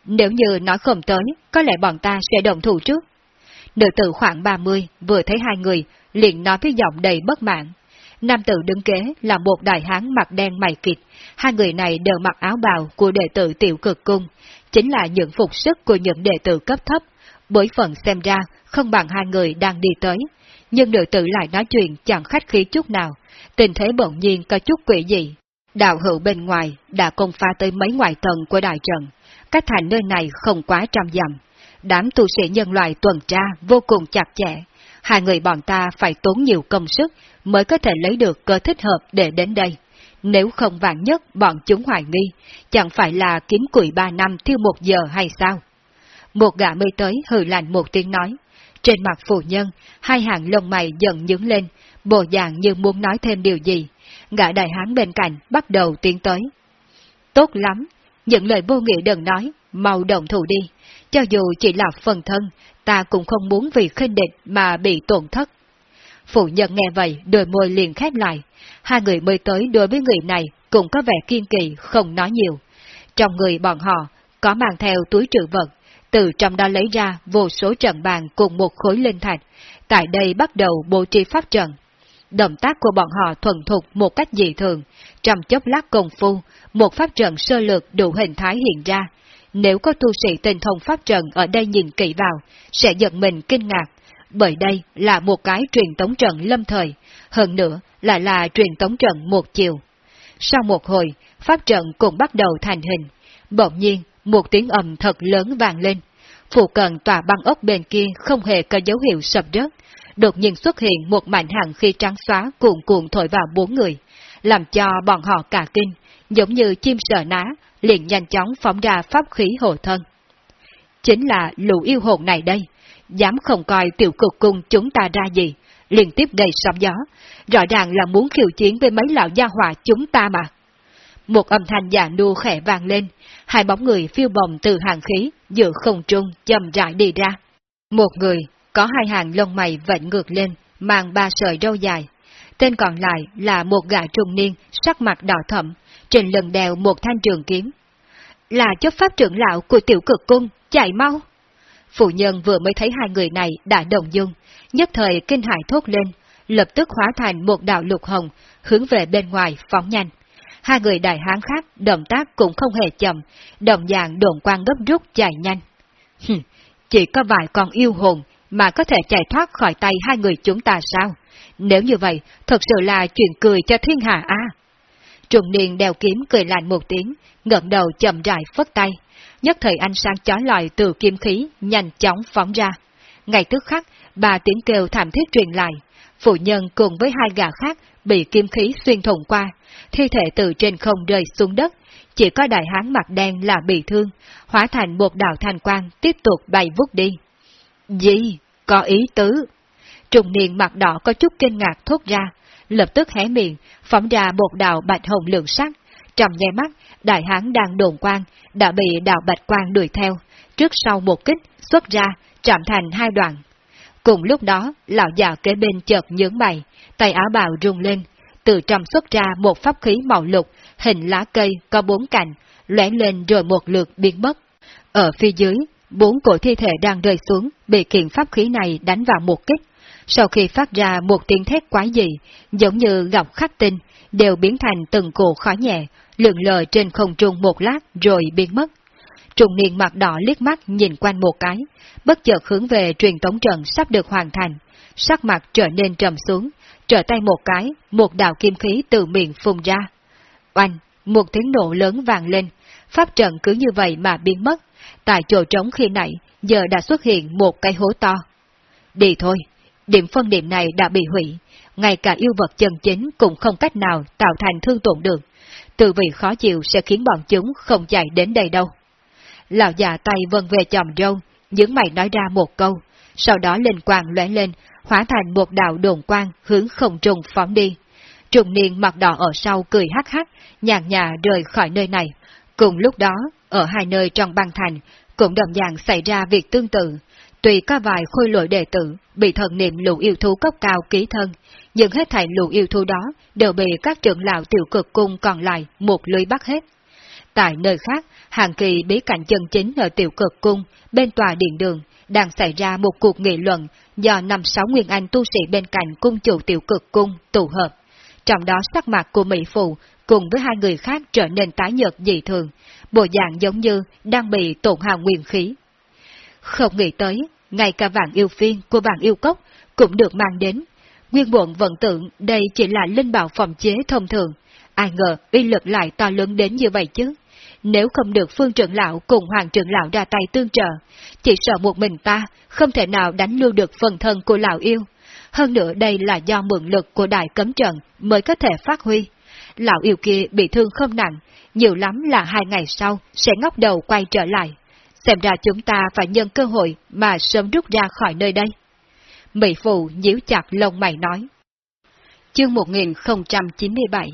[SPEAKER 1] nếu như nói không tới, có lẽ bọn ta sẽ đồng thủ trước. Nữ tử khoảng 30 vừa thấy hai người, liền nói với giọng đầy bất mãn. Nam tử đứng kế là một đại hán mặt đen mày kịt, hai người này đều mặc áo bào của đệ tử tiểu cực cung, chính là những phục sức của những đệ tử cấp thấp, bởi phần xem ra không bằng hai người đang đi tới. Nhưng nữ tử lại nói chuyện chẳng khách khí chút nào, tình thế bỗng nhiên có chút quỷ dị. Đạo hữu bên ngoài đã công pha tới mấy ngoại tầng của đại trận, cách thành nơi này không quá trăm dặm. Đám tu sĩ nhân loại tuần tra vô cùng chặt chẽ, hai người bọn ta phải tốn nhiều công sức mới có thể lấy được cơ thích hợp để đến đây. Nếu không vạn nhất bọn chúng hoài nghi, chẳng phải là kiếm củi ba năm thiêu một giờ hay sao? Một gã mới tới hừ lạnh một tiếng nói. Trên mặt phụ nhân, hai hàng lông mày dần nhướng lên, bộ dạng như muốn nói thêm điều gì. Gã đại hán bên cạnh bắt đầu tiến tới. Tốt lắm, những lời vô nghĩa đừng nói, mau động thủ đi. Cho dù chỉ là phần thân, ta cũng không muốn vì khinh địch mà bị tổn thất. Phụ nhân nghe vậy, đôi môi liền khép lại. Hai người mới tới đối với người này cũng có vẻ kiên kỳ, không nói nhiều. Trong người bọn họ, có mang theo túi trữ vật, từ trong đó lấy ra vô số trận bàn cùng một khối linh thạch, tại đây bắt đầu bố trí pháp trận. Động tác của bọn họ thuần thục một cách dị thường, trong chốc lát công phu, một pháp trận sơ lược đủ hình thái hiện ra. Nếu có tu sĩ tinh thông pháp trận ở đây nhìn kỹ vào, sẽ giận mình kinh ngạc, bởi đây là một cái truyền tống trận lâm thời, hơn nữa lại là truyền tống trận một chiều. Sau một hồi, pháp trận cũng bắt đầu thành hình. Bỗng nhiên, một tiếng ầm thật lớn vang lên. Phụ cận tòa băng ốc bên kia không hề có dấu hiệu sập rớt. Đột nhiên xuất hiện một mảnh hàng khi trắng xóa cuộn cuộn thổi vào bốn người, làm cho bọn họ cả kinh, giống như chim sợ ná, liền nhanh chóng phóng ra pháp khí hộ thân. Chính là lũ yêu hồn này đây, dám không coi tiểu cực cung chúng ta ra gì, liên tiếp gây sóng gió, rõ ràng là muốn khiêu chiến với mấy lão gia hỏa chúng ta mà. Một âm thanh già nua khẽ vang lên, hai bóng người phiêu bồng từ hàng khí, giữa không trung, chậm rãi đi ra. Một người, có hai hàng lông mày vệnh ngược lên, mang ba sợi râu dài. Tên còn lại là một gã trung niên, sắc mặt đỏ thẫm, trên lưng đèo một thanh trường kiếm. Là chấp pháp trưởng lão của tiểu cực cung, chạy mau! Phụ nhân vừa mới thấy hai người này đã đồng dung, nhất thời kinh hại thốt lên, lập tức hóa thành một đạo lục hồng, hướng về bên ngoài phóng nhanh. Hai người đại hán khác động tác cũng không hề chậm, đồng dạng đồn quang gấp rút chạy nhanh. chỉ có vài con yêu hồn mà có thể chạy thoát khỏi tay hai người chúng ta sao? Nếu như vậy, thật sự là chuyện cười cho thiên hạ a. Trùng niên đeo kiếm cười lạnh một tiếng, ngẩng đầu chậm rãi phất tay. Nhất thời ánh sáng chói lọi từ kim khí nhanh chóng phóng ra. Ngay tức khắc, bà tiếng kêu thảm thiết truyền lại. Phụ nhân cùng với hai gà khác bị kim khí xuyên thủng qua, thi thể từ trên không rơi xuống đất, chỉ có đại hán mặt đen là bị thương, hóa thành một đạo thành quang tiếp tục bay vút đi. Gì? Có ý tứ? Trùng niên mặt đỏ có chút kinh ngạc thốt ra, lập tức hé miệng, phóng ra một đạo bạch hồng lượng sắc. Trong nháy mắt, đại hán đang đồn quang, đã bị đạo bạch quang đuổi theo, trước sau một kích, xuất ra, chạm thành hai đoạn. Cùng lúc đó, lão già kế bên chợt nhướng mày, tay áo bào rung lên, từ trong xuất ra một pháp khí màu lục, hình lá cây có bốn cành, lóe lên rồi một lượt biến mất. Ở phía dưới, bốn cổ thi thể đang rơi xuống, bị kiện pháp khí này đánh vào một kích. Sau khi phát ra một tiếng thét quái dị, giống như gọc khắc tinh, đều biến thành từng cụ khói nhẹ, lượn lờ trên không trung một lát rồi biến mất. Trùng niên mặt đỏ liếc mắt nhìn quanh một cái, bất chợt hướng về truyền tống trận sắp được hoàn thành, sắc mặt trở nên trầm xuống, trở tay một cái, một đạo kim khí từ miệng phun ra. Oanh, một tiếng nổ lớn vàng lên, pháp trận cứ như vậy mà biến mất, tại chỗ trống khi nãy, giờ đã xuất hiện một cái hố to. Đi thôi, điểm phân điểm này đã bị hủy, ngay cả yêu vật chân chính cũng không cách nào tạo thành thương tổn được, từ vị khó chịu sẽ khiến bọn chúng không chạy đến đây đâu. Lão già tay vân về chòm râu, những mày nói ra một câu, sau đó lên quang lóe lên, hóa thành một đạo đồn quang hướng không trùng phóng đi. Trùng niên mặt đỏ ở sau cười hắc hắc, nhàn nhà rời khỏi nơi này. Cùng lúc đó, ở hai nơi trong băng thành, cũng đồng dạng xảy ra việc tương tự. Tuy có vài khôi lội đệ tử bị thần niệm lũ yêu thú cấp cao ký thân, nhưng hết thảy lũ yêu thú đó đều bị các trưởng lão tiểu cực cung còn lại một lưới bắt hết. Tại nơi khác, hàng kỳ bí cảnh chân chính ở tiểu cực cung, bên tòa điện đường, đang xảy ra một cuộc nghị luận do năm sáu nguyên anh tu sĩ bên cạnh cung chủ tiểu cực cung tụ hợp. Trong đó sắc mặt của Mỹ Phụ cùng với hai người khác trở nên tái nhợt dị thường, bộ dạng giống như đang bị tổn hào nguyên khí. Không nghĩ tới, ngay cả vạn yêu phiên của vạn yêu cốc cũng được mang đến. Nguyên bộn vận tượng đây chỉ là linh bảo phòng chế thông thường, ai ngờ uy lực lại to lớn đến như vậy chứ. Nếu không được phương trưởng lão cùng hoàng trưởng lão ra tay tương trợ, chỉ sợ một mình ta không thể nào đánh lưu được phần thân của lão yêu. Hơn nữa đây là do mượn lực của đại cấm trận mới có thể phát huy. Lão yêu kia bị thương không nặng, nhiều lắm là hai ngày sau sẽ ngóc đầu quay trở lại. Xem ra chúng ta phải nhân cơ hội mà sớm rút ra khỏi nơi đây. Mỹ Phụ nhíu chặt lông mày nói. Chương 1097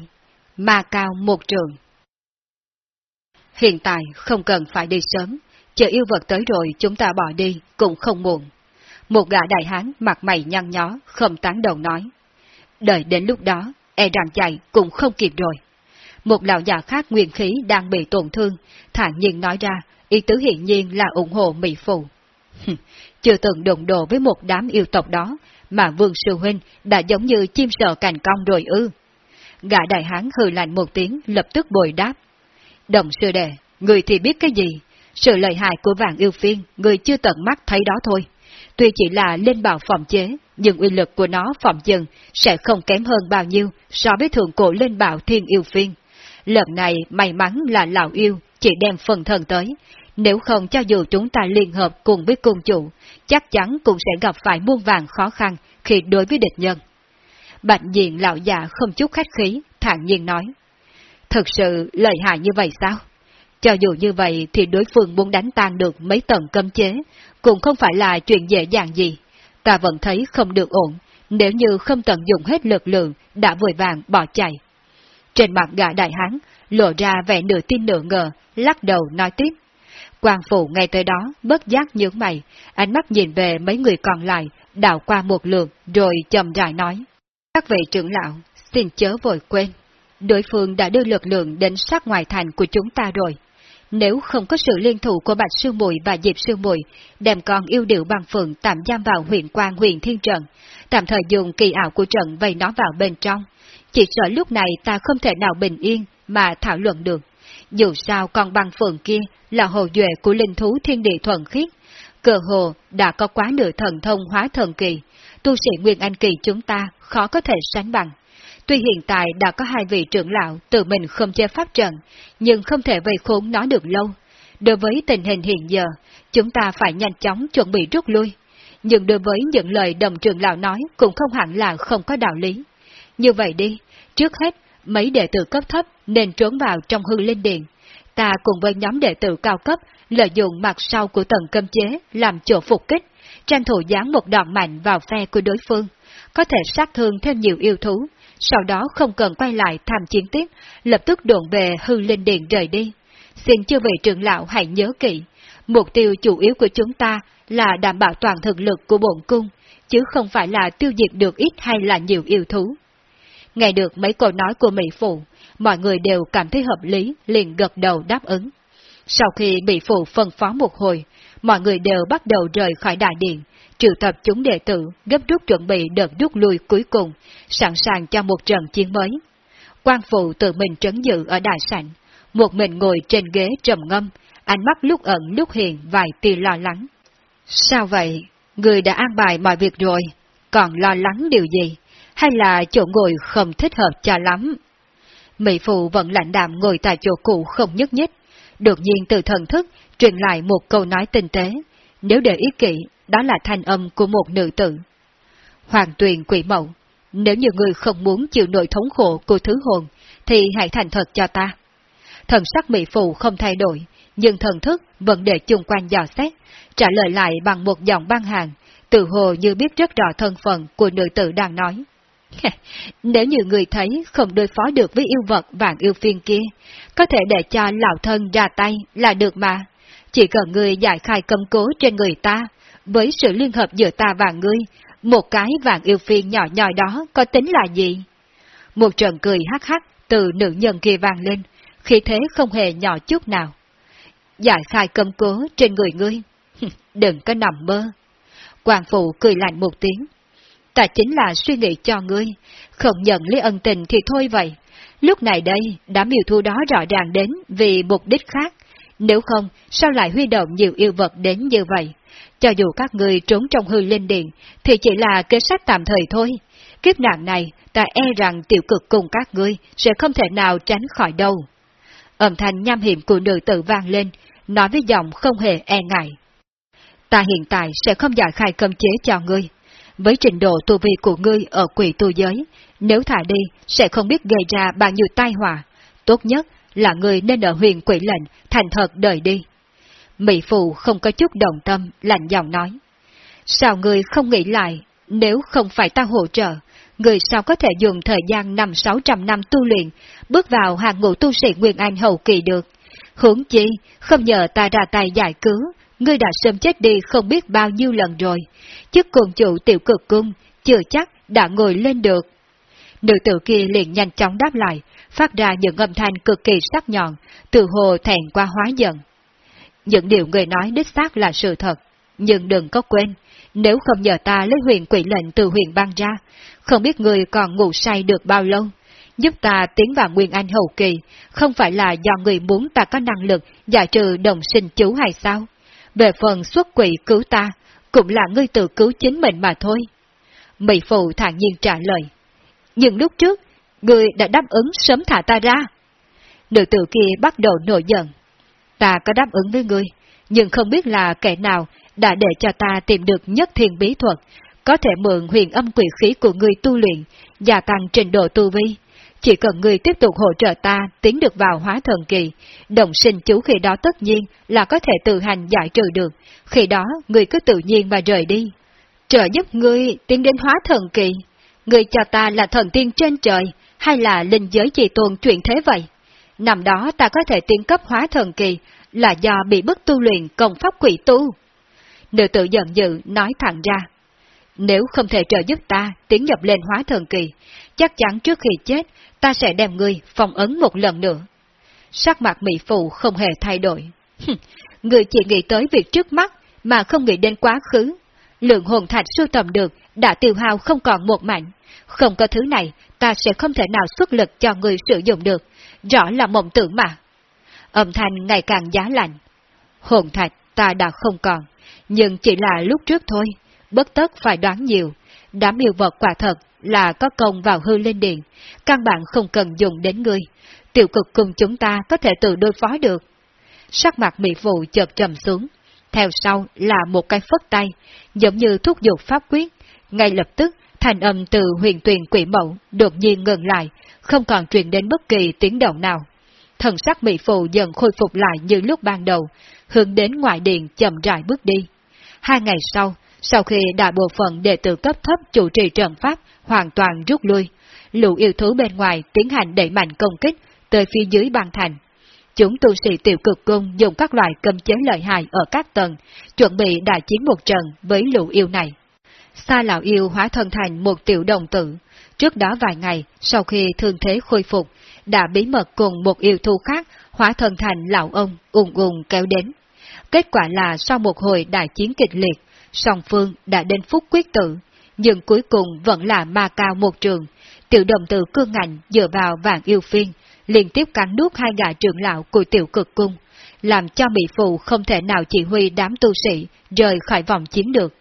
[SPEAKER 1] Ma Cao Một Trường Hiện tại không cần phải đi sớm, chờ yêu vật tới rồi chúng ta bỏ đi cũng không muộn. Một gã đại hán mặt mày nhăn nhó, không tán đầu nói. Đợi đến lúc đó, e rằng chạy cũng không kịp rồi. Một lão già khác nguyên khí đang bị tổn thương, thản nhiên nói ra, ý tứ hiện nhiên là ủng hộ Mỹ Phụ. Chưa từng đụng độ với một đám yêu tộc đó, mà Vương Sư Huynh đã giống như chim sợ cành cong rồi ư. Gã đại hán hừ lạnh một tiếng, lập tức bồi đáp. Đồng sư đệ, người thì biết cái gì? Sự lợi hại của vàng yêu phiên, người chưa tận mắt thấy đó thôi. Tuy chỉ là lên bào phòng chế, nhưng uy lực của nó phòng dần sẽ không kém hơn bao nhiêu so với thượng cổ lên bào thiên yêu phiên. Lần này may mắn là lão yêu chỉ đem phần thân tới, nếu không cho dù chúng ta liên hợp cùng với cung chủ, chắc chắn cũng sẽ gặp phải muôn vàng khó khăn khi đối với địch nhân. Bạch diện lão già không chút khách khí, thản nhiên nói. Thực sự lợi hại như vậy sao? Cho dù như vậy thì đối phương muốn đánh tan được mấy tầng cấm chế, cũng không phải là chuyện dễ dàng gì. Ta vẫn thấy không được ổn, nếu như không tận dụng hết lực lượng, đã vội vàng bỏ chạy. Trên mặt gã đại hán, lộ ra vẻ nửa tin nửa ngờ, lắc đầu nói tiếp. Quang phụ ngay tới đó, bất giác nhướng mày, ánh mắt nhìn về mấy người còn lại, đảo qua một lượt, rồi chậm rãi nói. Các vị trưởng lão, xin chớ vội quên. Đối phương đã đưa lực lượng đến sát ngoài thành của chúng ta rồi. Nếu không có sự liên thủ của Bạch Sư Mùi và Diệp Sư Mùi, đem con yêu điệu bằng phượng tạm giam vào huyện quan huyện Thiên Trận, tạm thời dùng kỳ ảo của trận vây nó vào bên trong. Chỉ sợ lúc này ta không thể nào bình yên mà thảo luận được. Dù sao con băng phượng kia là hồ duệ của linh thú thiên địa thuần khiết, cơ hồ đã có quá nửa thần thông hóa thần kỳ, tu sĩ Nguyên Anh kỳ chúng ta khó có thể sánh bằng. Tuy hiện tại đã có hai vị trưởng lão tự mình không che pháp trận, nhưng không thể vây khốn nó được lâu. Đối với tình hình hiện giờ, chúng ta phải nhanh chóng chuẩn bị rút lui. Nhưng đối với những lời đồng trưởng lão nói cũng không hẳn là không có đạo lý. Như vậy đi, trước hết, mấy đệ tử cấp thấp nên trốn vào trong hư linh điện. Ta cùng với nhóm đệ tử cao cấp lợi dụng mặt sau của tầng cơm chế làm chỗ phục kích, tranh thủ dán một đòn mạnh vào phe của đối phương, có thể sát thương thêm nhiều yêu thú, sau đó không cần quay lại tham chiến tiếp, lập tức đồn về hư linh điện rời đi. Xin chư vị trưởng lão hãy nhớ kỹ, mục tiêu chủ yếu của chúng ta là đảm bảo toàn thực lực của bổn cung, chứ không phải là tiêu diệt được ít hay là nhiều yêu thú. Nghe được mấy câu nói của Mỹ Phụ, mọi người đều cảm thấy hợp lý, liền gật đầu đáp ứng. Sau khi Mỹ Phụ phân phó một hồi, mọi người đều bắt đầu rời khỏi đại điện, triệu tập chúng đệ tử gấp rút chuẩn bị đợt rút lui cuối cùng, sẵn sàng cho một trận chiến mới. Quan phụ tự mình trấn giữ ở đại sảnh, một mình ngồi trên ghế trầm ngâm, ánh mắt lúc ẩn lúc hiện vài tia lo lắng. Sao vậy? Người đã an bài mọi việc rồi, còn lo lắng điều gì? Hay là chỗ ngồi không thích hợp cho lắm? Mỹ phụ vẫn lạnh đạm ngồi tại chỗ cũ không nhúc nhích, đột nhiên từ thần thức truyền lại một câu nói tinh tế, nếu để ý kỹ đó là thanh âm của một nữ tử. Hoàng tuyền quỷ mộng, nếu như người không muốn chịu nỗi thống khổ của thứ hồn, thì hãy thành thật cho ta. Thần sắc mỹ phụ không thay đổi, nhưng thần thức vẫn để chung quanh dò xét, trả lời lại bằng một giọng băng hàng, tự hồ như biết rất rõ thân phận của nữ tử đang nói. Nếu như người thấy không đối phó được với yêu vật vàng yêu phiên kia, có thể để cho lão thân ra tay là được mà. Chỉ cần người giải khai cầm cố trên người ta, với sự liên hợp giữa ta và ngươi, một cái vàng yêu phiên nhỏ nhỏ đó có tính là gì? Một trận cười hắc hắc từ nữ nhân kia vang lên, khi thế không hề nhỏ chút nào. Giải khai cầm cố trên người ngươi, đừng có nằm mơ. Quang phụ cười lạnh một tiếng. Ta chính là suy nghĩ cho ngươi, không nhận lấy ân tình thì thôi vậy. Lúc này đây, đám yêu thu đó rõ ràng đến vì mục đích khác, nếu không, sao lại huy động nhiều yêu vật đến như vậy? Cho dù các ngươi trốn trong hư linh điện, thì chỉ là kế sách tạm thời thôi. Kiếp nạn này, ta e rằng tiểu cực cùng các ngươi sẽ không thể nào tránh khỏi đâu. Âm thanh nham hiểm của nữ tử vang lên, nói với giọng không hề e ngại. Ta hiện tại sẽ không giải khai cơm chế cho ngươi. Với trình độ tu vi của ngươi ở quỷ tu giới, nếu thả đi sẽ không biết gây ra bao nhiêu tai họa. Tốt nhất là ngươi nên ở huyền quỷ lệnh, thành thật đợi đi. Mỹ Phụ không có chút đồng tâm, lạnh giọng nói. Sao người không nghĩ lại, nếu không phải ta hỗ trợ, người sao có thể dùng thời gian năm sáu trăm năm tu luyện, bước vào hàng ngũ tu sĩ Nguyên Anh hậu kỳ được? Hướng chi, không nhờ ta ra tay giải cứu, ngươi đã sớm chết đi không biết bao nhiêu lần rồi. Chức cường chủ tiểu cực cung, chưa chắc đã ngồi lên được. Nữ tử kia liền nhanh chóng đáp lại, phát ra những âm thanh cực kỳ sắc nhọn, từ hồ thẹn qua hóa giận. Những điều người nói đích xác là sự thật, nhưng đừng có quên, nếu không nhờ ta lấy huyền quỷ lệnh từ huyền băng ra, không biết người còn ngủ say được bao lâu. Giúp ta tiến vào Nguyên Anh hậu kỳ, không phải là do người muốn ta có năng lực giải trừ đồng sinh chú hay sao? Về phần xuất quỷ cứu ta, cũng là ngươi tự cứu chính mình mà thôi. Mỹ Phụ thản nhiên trả lời. Nhưng lúc trước, Ngươi đã đáp ứng sớm thả ta ra. Nữ tử kia bắt đầu nổi giận. Ta có đáp ứng với ngươi, nhưng không biết là kẻ nào đã để cho ta tìm được nhất thiên bí thuật, có thể mượn huyền âm quỷ khí của ngươi tu luyện, gia tăng trình độ tu vi. Chỉ cần người tiếp tục hỗ trợ ta tiến được vào hóa thần kỳ, đồng sinh chú khi đó tất nhiên là có thể tự hành giải trừ được, khi đó người cứ tự nhiên mà rời đi. Trợ giúp ngươi tiến đến hóa thần kỳ, người cho ta là thần tiên trên trời, hay là linh giới chỉ tuôn chuyện thế vậy? Năm đó ta có thể tiến cấp hóa thần kỳ là do bị bức tu luyện công pháp quỷ tu. Nữ tự giận dữ nói thẳng ra. Nếu không thể trợ giúp ta tiến nhập lên hóa thần kỳ, chắc chắn trước khi chết ta sẽ đem ngươi phòng ấn một lần nữa. Sắc mặt Mỹ Phụ không hề thay đổi. người chỉ nghĩ tới việc trước mắt mà không nghĩ đến quá khứ. Lượng hồn thạch sưu tầm được đã tiêu hao không còn một mảnh. Không có thứ này, ta sẽ không thể nào xuất lực cho người sử dụng được, rõ là mộng tưởng mà. Âm thanh ngày càng giá lạnh. Hồn thạch ta đã không còn, nhưng chỉ là lúc trước thôi, bất tất phải đoán nhiều. Đám yêu vật quả thật là có công vào hư lên điện, căn bản không cần dùng đến ngươi. Tiểu cực cùng chúng ta có thể tự đối phó được. Sắc mặt mỹ phụ chợt trầm xuống, theo sau là một cái phất tay, giống như thúc giục pháp quyết, ngay lập tức Thành âm từ huyền tuyền quỷ mẫu đột nhiên ngừng lại, không còn truyền đến bất kỳ tiếng động nào. Thần sắc mỹ phụ dần khôi phục lại như lúc ban đầu, hướng đến ngoại điện chậm rãi bước đi. Hai ngày sau, sau khi đại bộ phận đệ tử cấp thấp chủ trì trận pháp hoàn toàn rút lui, lũ yêu thú bên ngoài tiến hành đẩy mạnh công kích tới phía dưới ban thành. Chúng tu sĩ tiểu cực cung dùng các loại cầm chế lợi hại ở các tầng, chuẩn bị đại chiến một trận với lũ yêu này. Sa lão yêu hóa thân thành một tiểu đồng tử. Trước đó vài ngày, sau khi thương thế khôi phục, đã bí mật cùng một yêu thú khác hóa thân thành lão ông, ung ung kéo đến. Kết quả là sau một hồi đại chiến kịch liệt, song phương đã đến phút quyết tử, nhưng cuối cùng vẫn là ma cao một trường. Tiểu đồng tử cương ngạnh dựa vào vàng yêu phiên, liên tiếp cắn nuốt hai gã trưởng lão của tiểu cực cung, làm cho Mỹ Phụ không thể nào chỉ huy đám tu sĩ rời khỏi vòng chiến được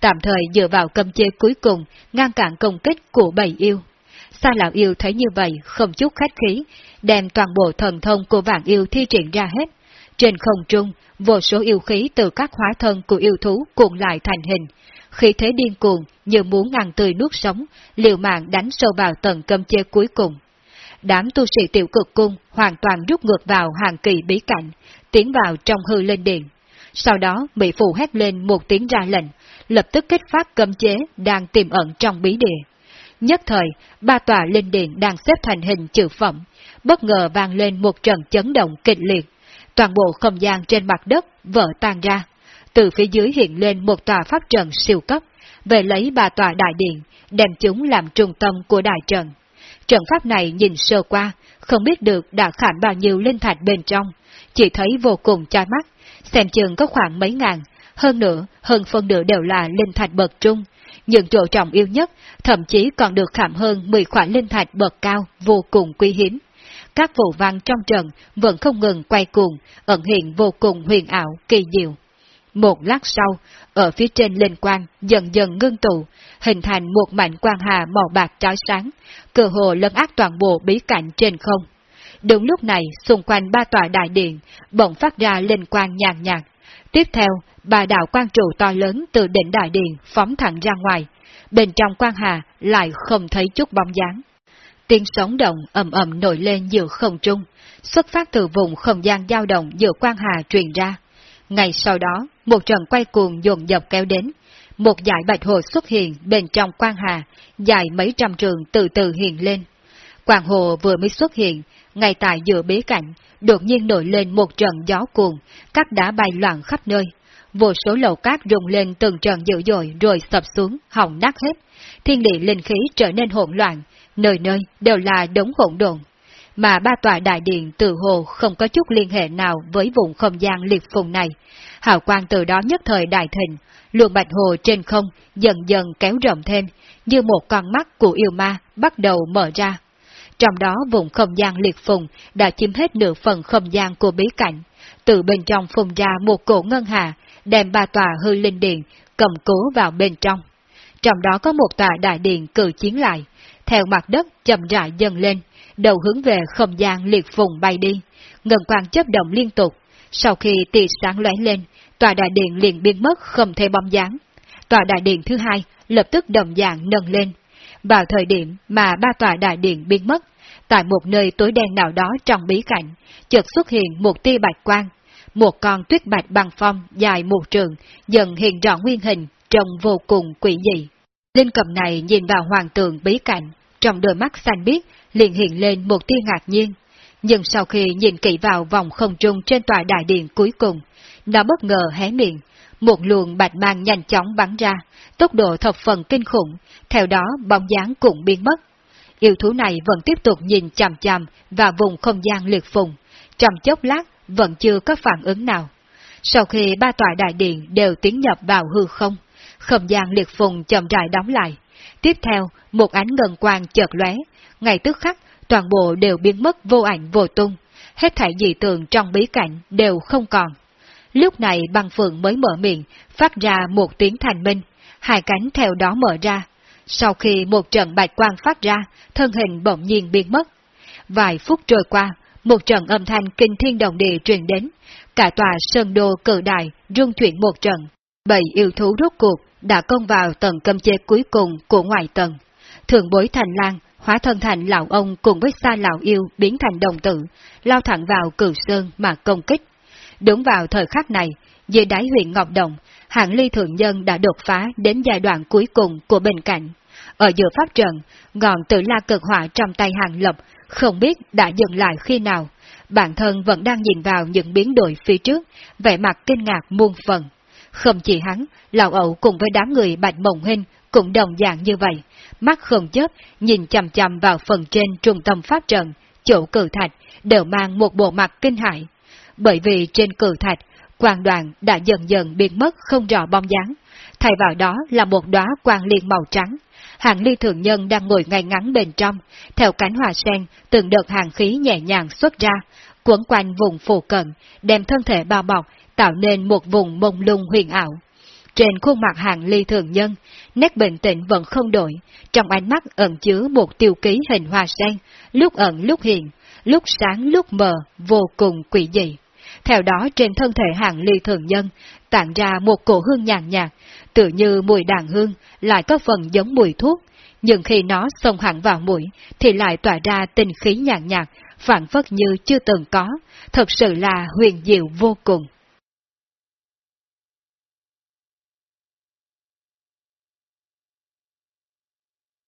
[SPEAKER 1] tạm thời dựa vào cầm chế cuối cùng, ngăn cản công kích của bầy yêu. Sa lão yêu thấy như vậy, không chút khách khí, đem toàn bộ thần thông của vạn yêu thi triển ra hết. Trên không trung, vô số yêu khí từ các hóa thân của yêu thú cuộn lại thành hình. Khi thế điên cuồng, như muốn ngăn tươi nuốt sống, liều mạng đánh sâu vào tầng cơm chế cuối cùng. Đám tu sĩ tiểu cực cung hoàn toàn rút ngược vào hàng kỳ bí cảnh, tiến vào trong hư lên điện. Sau đó, Mỹ Phụ hét lên một tiếng ra lệnh, lập tức kích phát cấm chế đang tiềm ẩn trong bí địa. Nhất thời, ba tòa linh điện đang xếp thành hình chữ phẩm, bất ngờ vang lên một trận chấn động kịch liệt. Toàn bộ không gian trên mặt đất vỡ tan ra. từ phía dưới hiện lên một tòa pháp trận siêu cấp, về lấy ba tòa đại điện, đem chúng làm trung tâm của đại trận. Trận pháp này nhìn sơ qua, không biết được đã khảm bao nhiêu linh thạch bên trong, chỉ thấy vô cùng chói mắt, xem chừng có khoảng mấy ngàn, hơn nữa, hơn phân nửa đều là linh thạch bậc trung, những chỗ trọng yêu nhất, thậm chí còn được khảm hơn 10 khoản linh thạch bậc cao, vô cùng quý hiếm. Các vụ văn trong trận vẫn không ngừng quay cuồng, ẩn hiện vô cùng huyền ảo, kỳ diệu. Một lát sau, ở phía trên linh quang dần dần ngưng tụ, hình thành một mảnh quang hà màu bạc trói sáng, cơ hồ lấn át toàn bộ bí cảnh trên không. Đúng lúc này, xung quanh ba tòa đại điện, bỗng phát ra linh quang nhàn nhạt. Tiếp theo, ba đạo quang trụ to lớn từ đỉnh đại điện phóng thẳng ra ngoài, bên trong quang hà lại không thấy chút bóng dáng. Tiếng sóng động ầm ầm nổi lên giữa không trung, xuất phát từ vùng không gian dao động giữa quan hà truyền ra. Ngày sau đó, một trận quay cuồng dồn dập kéo đến, một dải bạch hồ xuất hiện bên trong quan hà, dài mấy trăm trường từ từ hiện lên. Quang hồ vừa mới xuất hiện, ngay tại giữa bế cảnh, đột nhiên nổi lên một trận gió cuồng, các đá bay loạn khắp nơi. Vô số lầu cát rung lên từng trận dữ dội rồi sập xuống, hỏng nát hết. Thiên địa linh khí trở nên hỗn loạn, nơi nơi đều là đống hỗn độn. Mà ba tòa đại điện từ hồ không có chút liên hệ nào với vùng không gian liệt phùng này. Hào quang từ đó nhất thời đại thịnh, luồng bạch hồ trên không dần dần kéo rộng thêm, như một con mắt của yêu ma bắt đầu mở ra. Trong đó vùng không gian liệt phùng đã chiếm hết nửa phần không gian của bí cảnh. Từ bên trong phùng ra một cổ ngân hà, đem ba tòa hư linh điện cầm cố vào bên trong. Trong đó có một tòa đại điện cử chiến lại, theo mặt đất chậm rãi dần lên, đầu hướng về không gian liệt vùng bay đi, ngân quang chấp động liên tục. Sau khi tia sáng lóe lên, tòa đại điện liền biến mất không thể bóng dáng. Tòa đại điện thứ hai lập tức đồng dạng nâng lên. Vào thời điểm mà ba tòa đại điện biến mất, tại một nơi tối đen nào đó trong bí cảnh, chợt xuất hiện một tia bạch quang. Một con tuyết bạch bằng phong dài một trường, dần hiện rõ nguyên hình, trông vô cùng quỷ dị. Linh cầm này nhìn vào hoàng tường bí cảnh, trong đôi mắt xanh biếc liền hiện lên một tia ngạc nhiên. Nhưng sau khi nhìn kỹ vào vòng không trung trên tòa đại điện cuối cùng, nó bất ngờ hé miệng, một luồng bạch mang nhanh chóng bắn ra, tốc độ thập phần kinh khủng, theo đó bóng dáng cũng biến mất. Yêu thú này vẫn tiếp tục nhìn chằm chằm vào vùng không gian liệt phùng, trong chốc lát vẫn chưa có phản ứng nào. Sau khi ba tòa đại điện đều tiến nhập vào hư không, không gian liệt phùng chậm rãi đóng lại. Tiếp theo, một ánh ngân quang chợt lóe, ngay tức khắc, toàn bộ đều biến mất vô ảnh vô tung, hết thảy dị tượng trong bí cảnh đều không còn. Lúc này băng phượng mới mở miệng, phát ra một tiếng thành minh, hai cánh theo đó mở ra. Sau khi một trận bạch quang phát ra, thân hình bỗng nhiên biến mất. Vài phút trôi qua, một trận âm thanh kinh thiên động địa truyền đến, cả tòa sơn đô cử đại rung chuyển một trận. Bảy yêu thú rốt cuộc đã công vào tầng cấm chế cuối cùng của ngoài tầng. Thường bối thành lang, hóa thân thành lão ông cùng với xa lão yêu biến thành đồng tử, lao thẳng vào cửu sơn mà công kích. Đúng vào thời khắc này, dưới đáy huyện Ngọc Đồng, hạng ly thượng nhân đã đột phá đến giai đoạn cuối cùng của bên cạnh. Ở giữa pháp trận, ngọn tử la cực hỏa trong tay hàng lập, không biết đã dừng lại khi nào. Bản thân vẫn đang nhìn vào những biến đổi phía trước, vẻ mặt kinh ngạc muôn phần. Không chỉ hắn, lão ẩu cùng với đám người bạch mộng hình cũng đồng dạng như vậy, mắt không chớp, nhìn chằm chằm vào phần trên trung tâm pháp trận, chỗ cử thạch, đều mang một bộ mặt kinh hại. Bởi vì trên cử thạch, quang đoàn đã dần dần biến mất không rõ bóng dáng, thay vào đó là một đóa quang liên màu trắng. Hàng ly thượng nhân đang ngồi ngay ngắn bên trong, theo cánh hòa sen, từng đợt hàng khí nhẹ nhàng xuất ra, quấn quanh vùng phù cận, đem thân thể bao bọc, tạo nên một vùng mông lung huyền ảo. Trên khuôn mặt hàng ly thường nhân, nét bình tĩnh vẫn không đổi, trong ánh mắt ẩn chứa một tiêu ký hình hoa sen, lúc ẩn lúc hiện, lúc sáng lúc mờ, vô cùng quỷ dị. Theo đó trên thân thể hàng ly thường nhân, tản ra một cổ hương nhàn nhạt, tự như mùi đàn hương, lại có phần giống mùi thuốc, nhưng khi nó xông hẳn vào mũi, thì lại tỏa ra tinh khí nhàn nhạt, phản phất như chưa từng có, thật sự là huyền diệu vô cùng.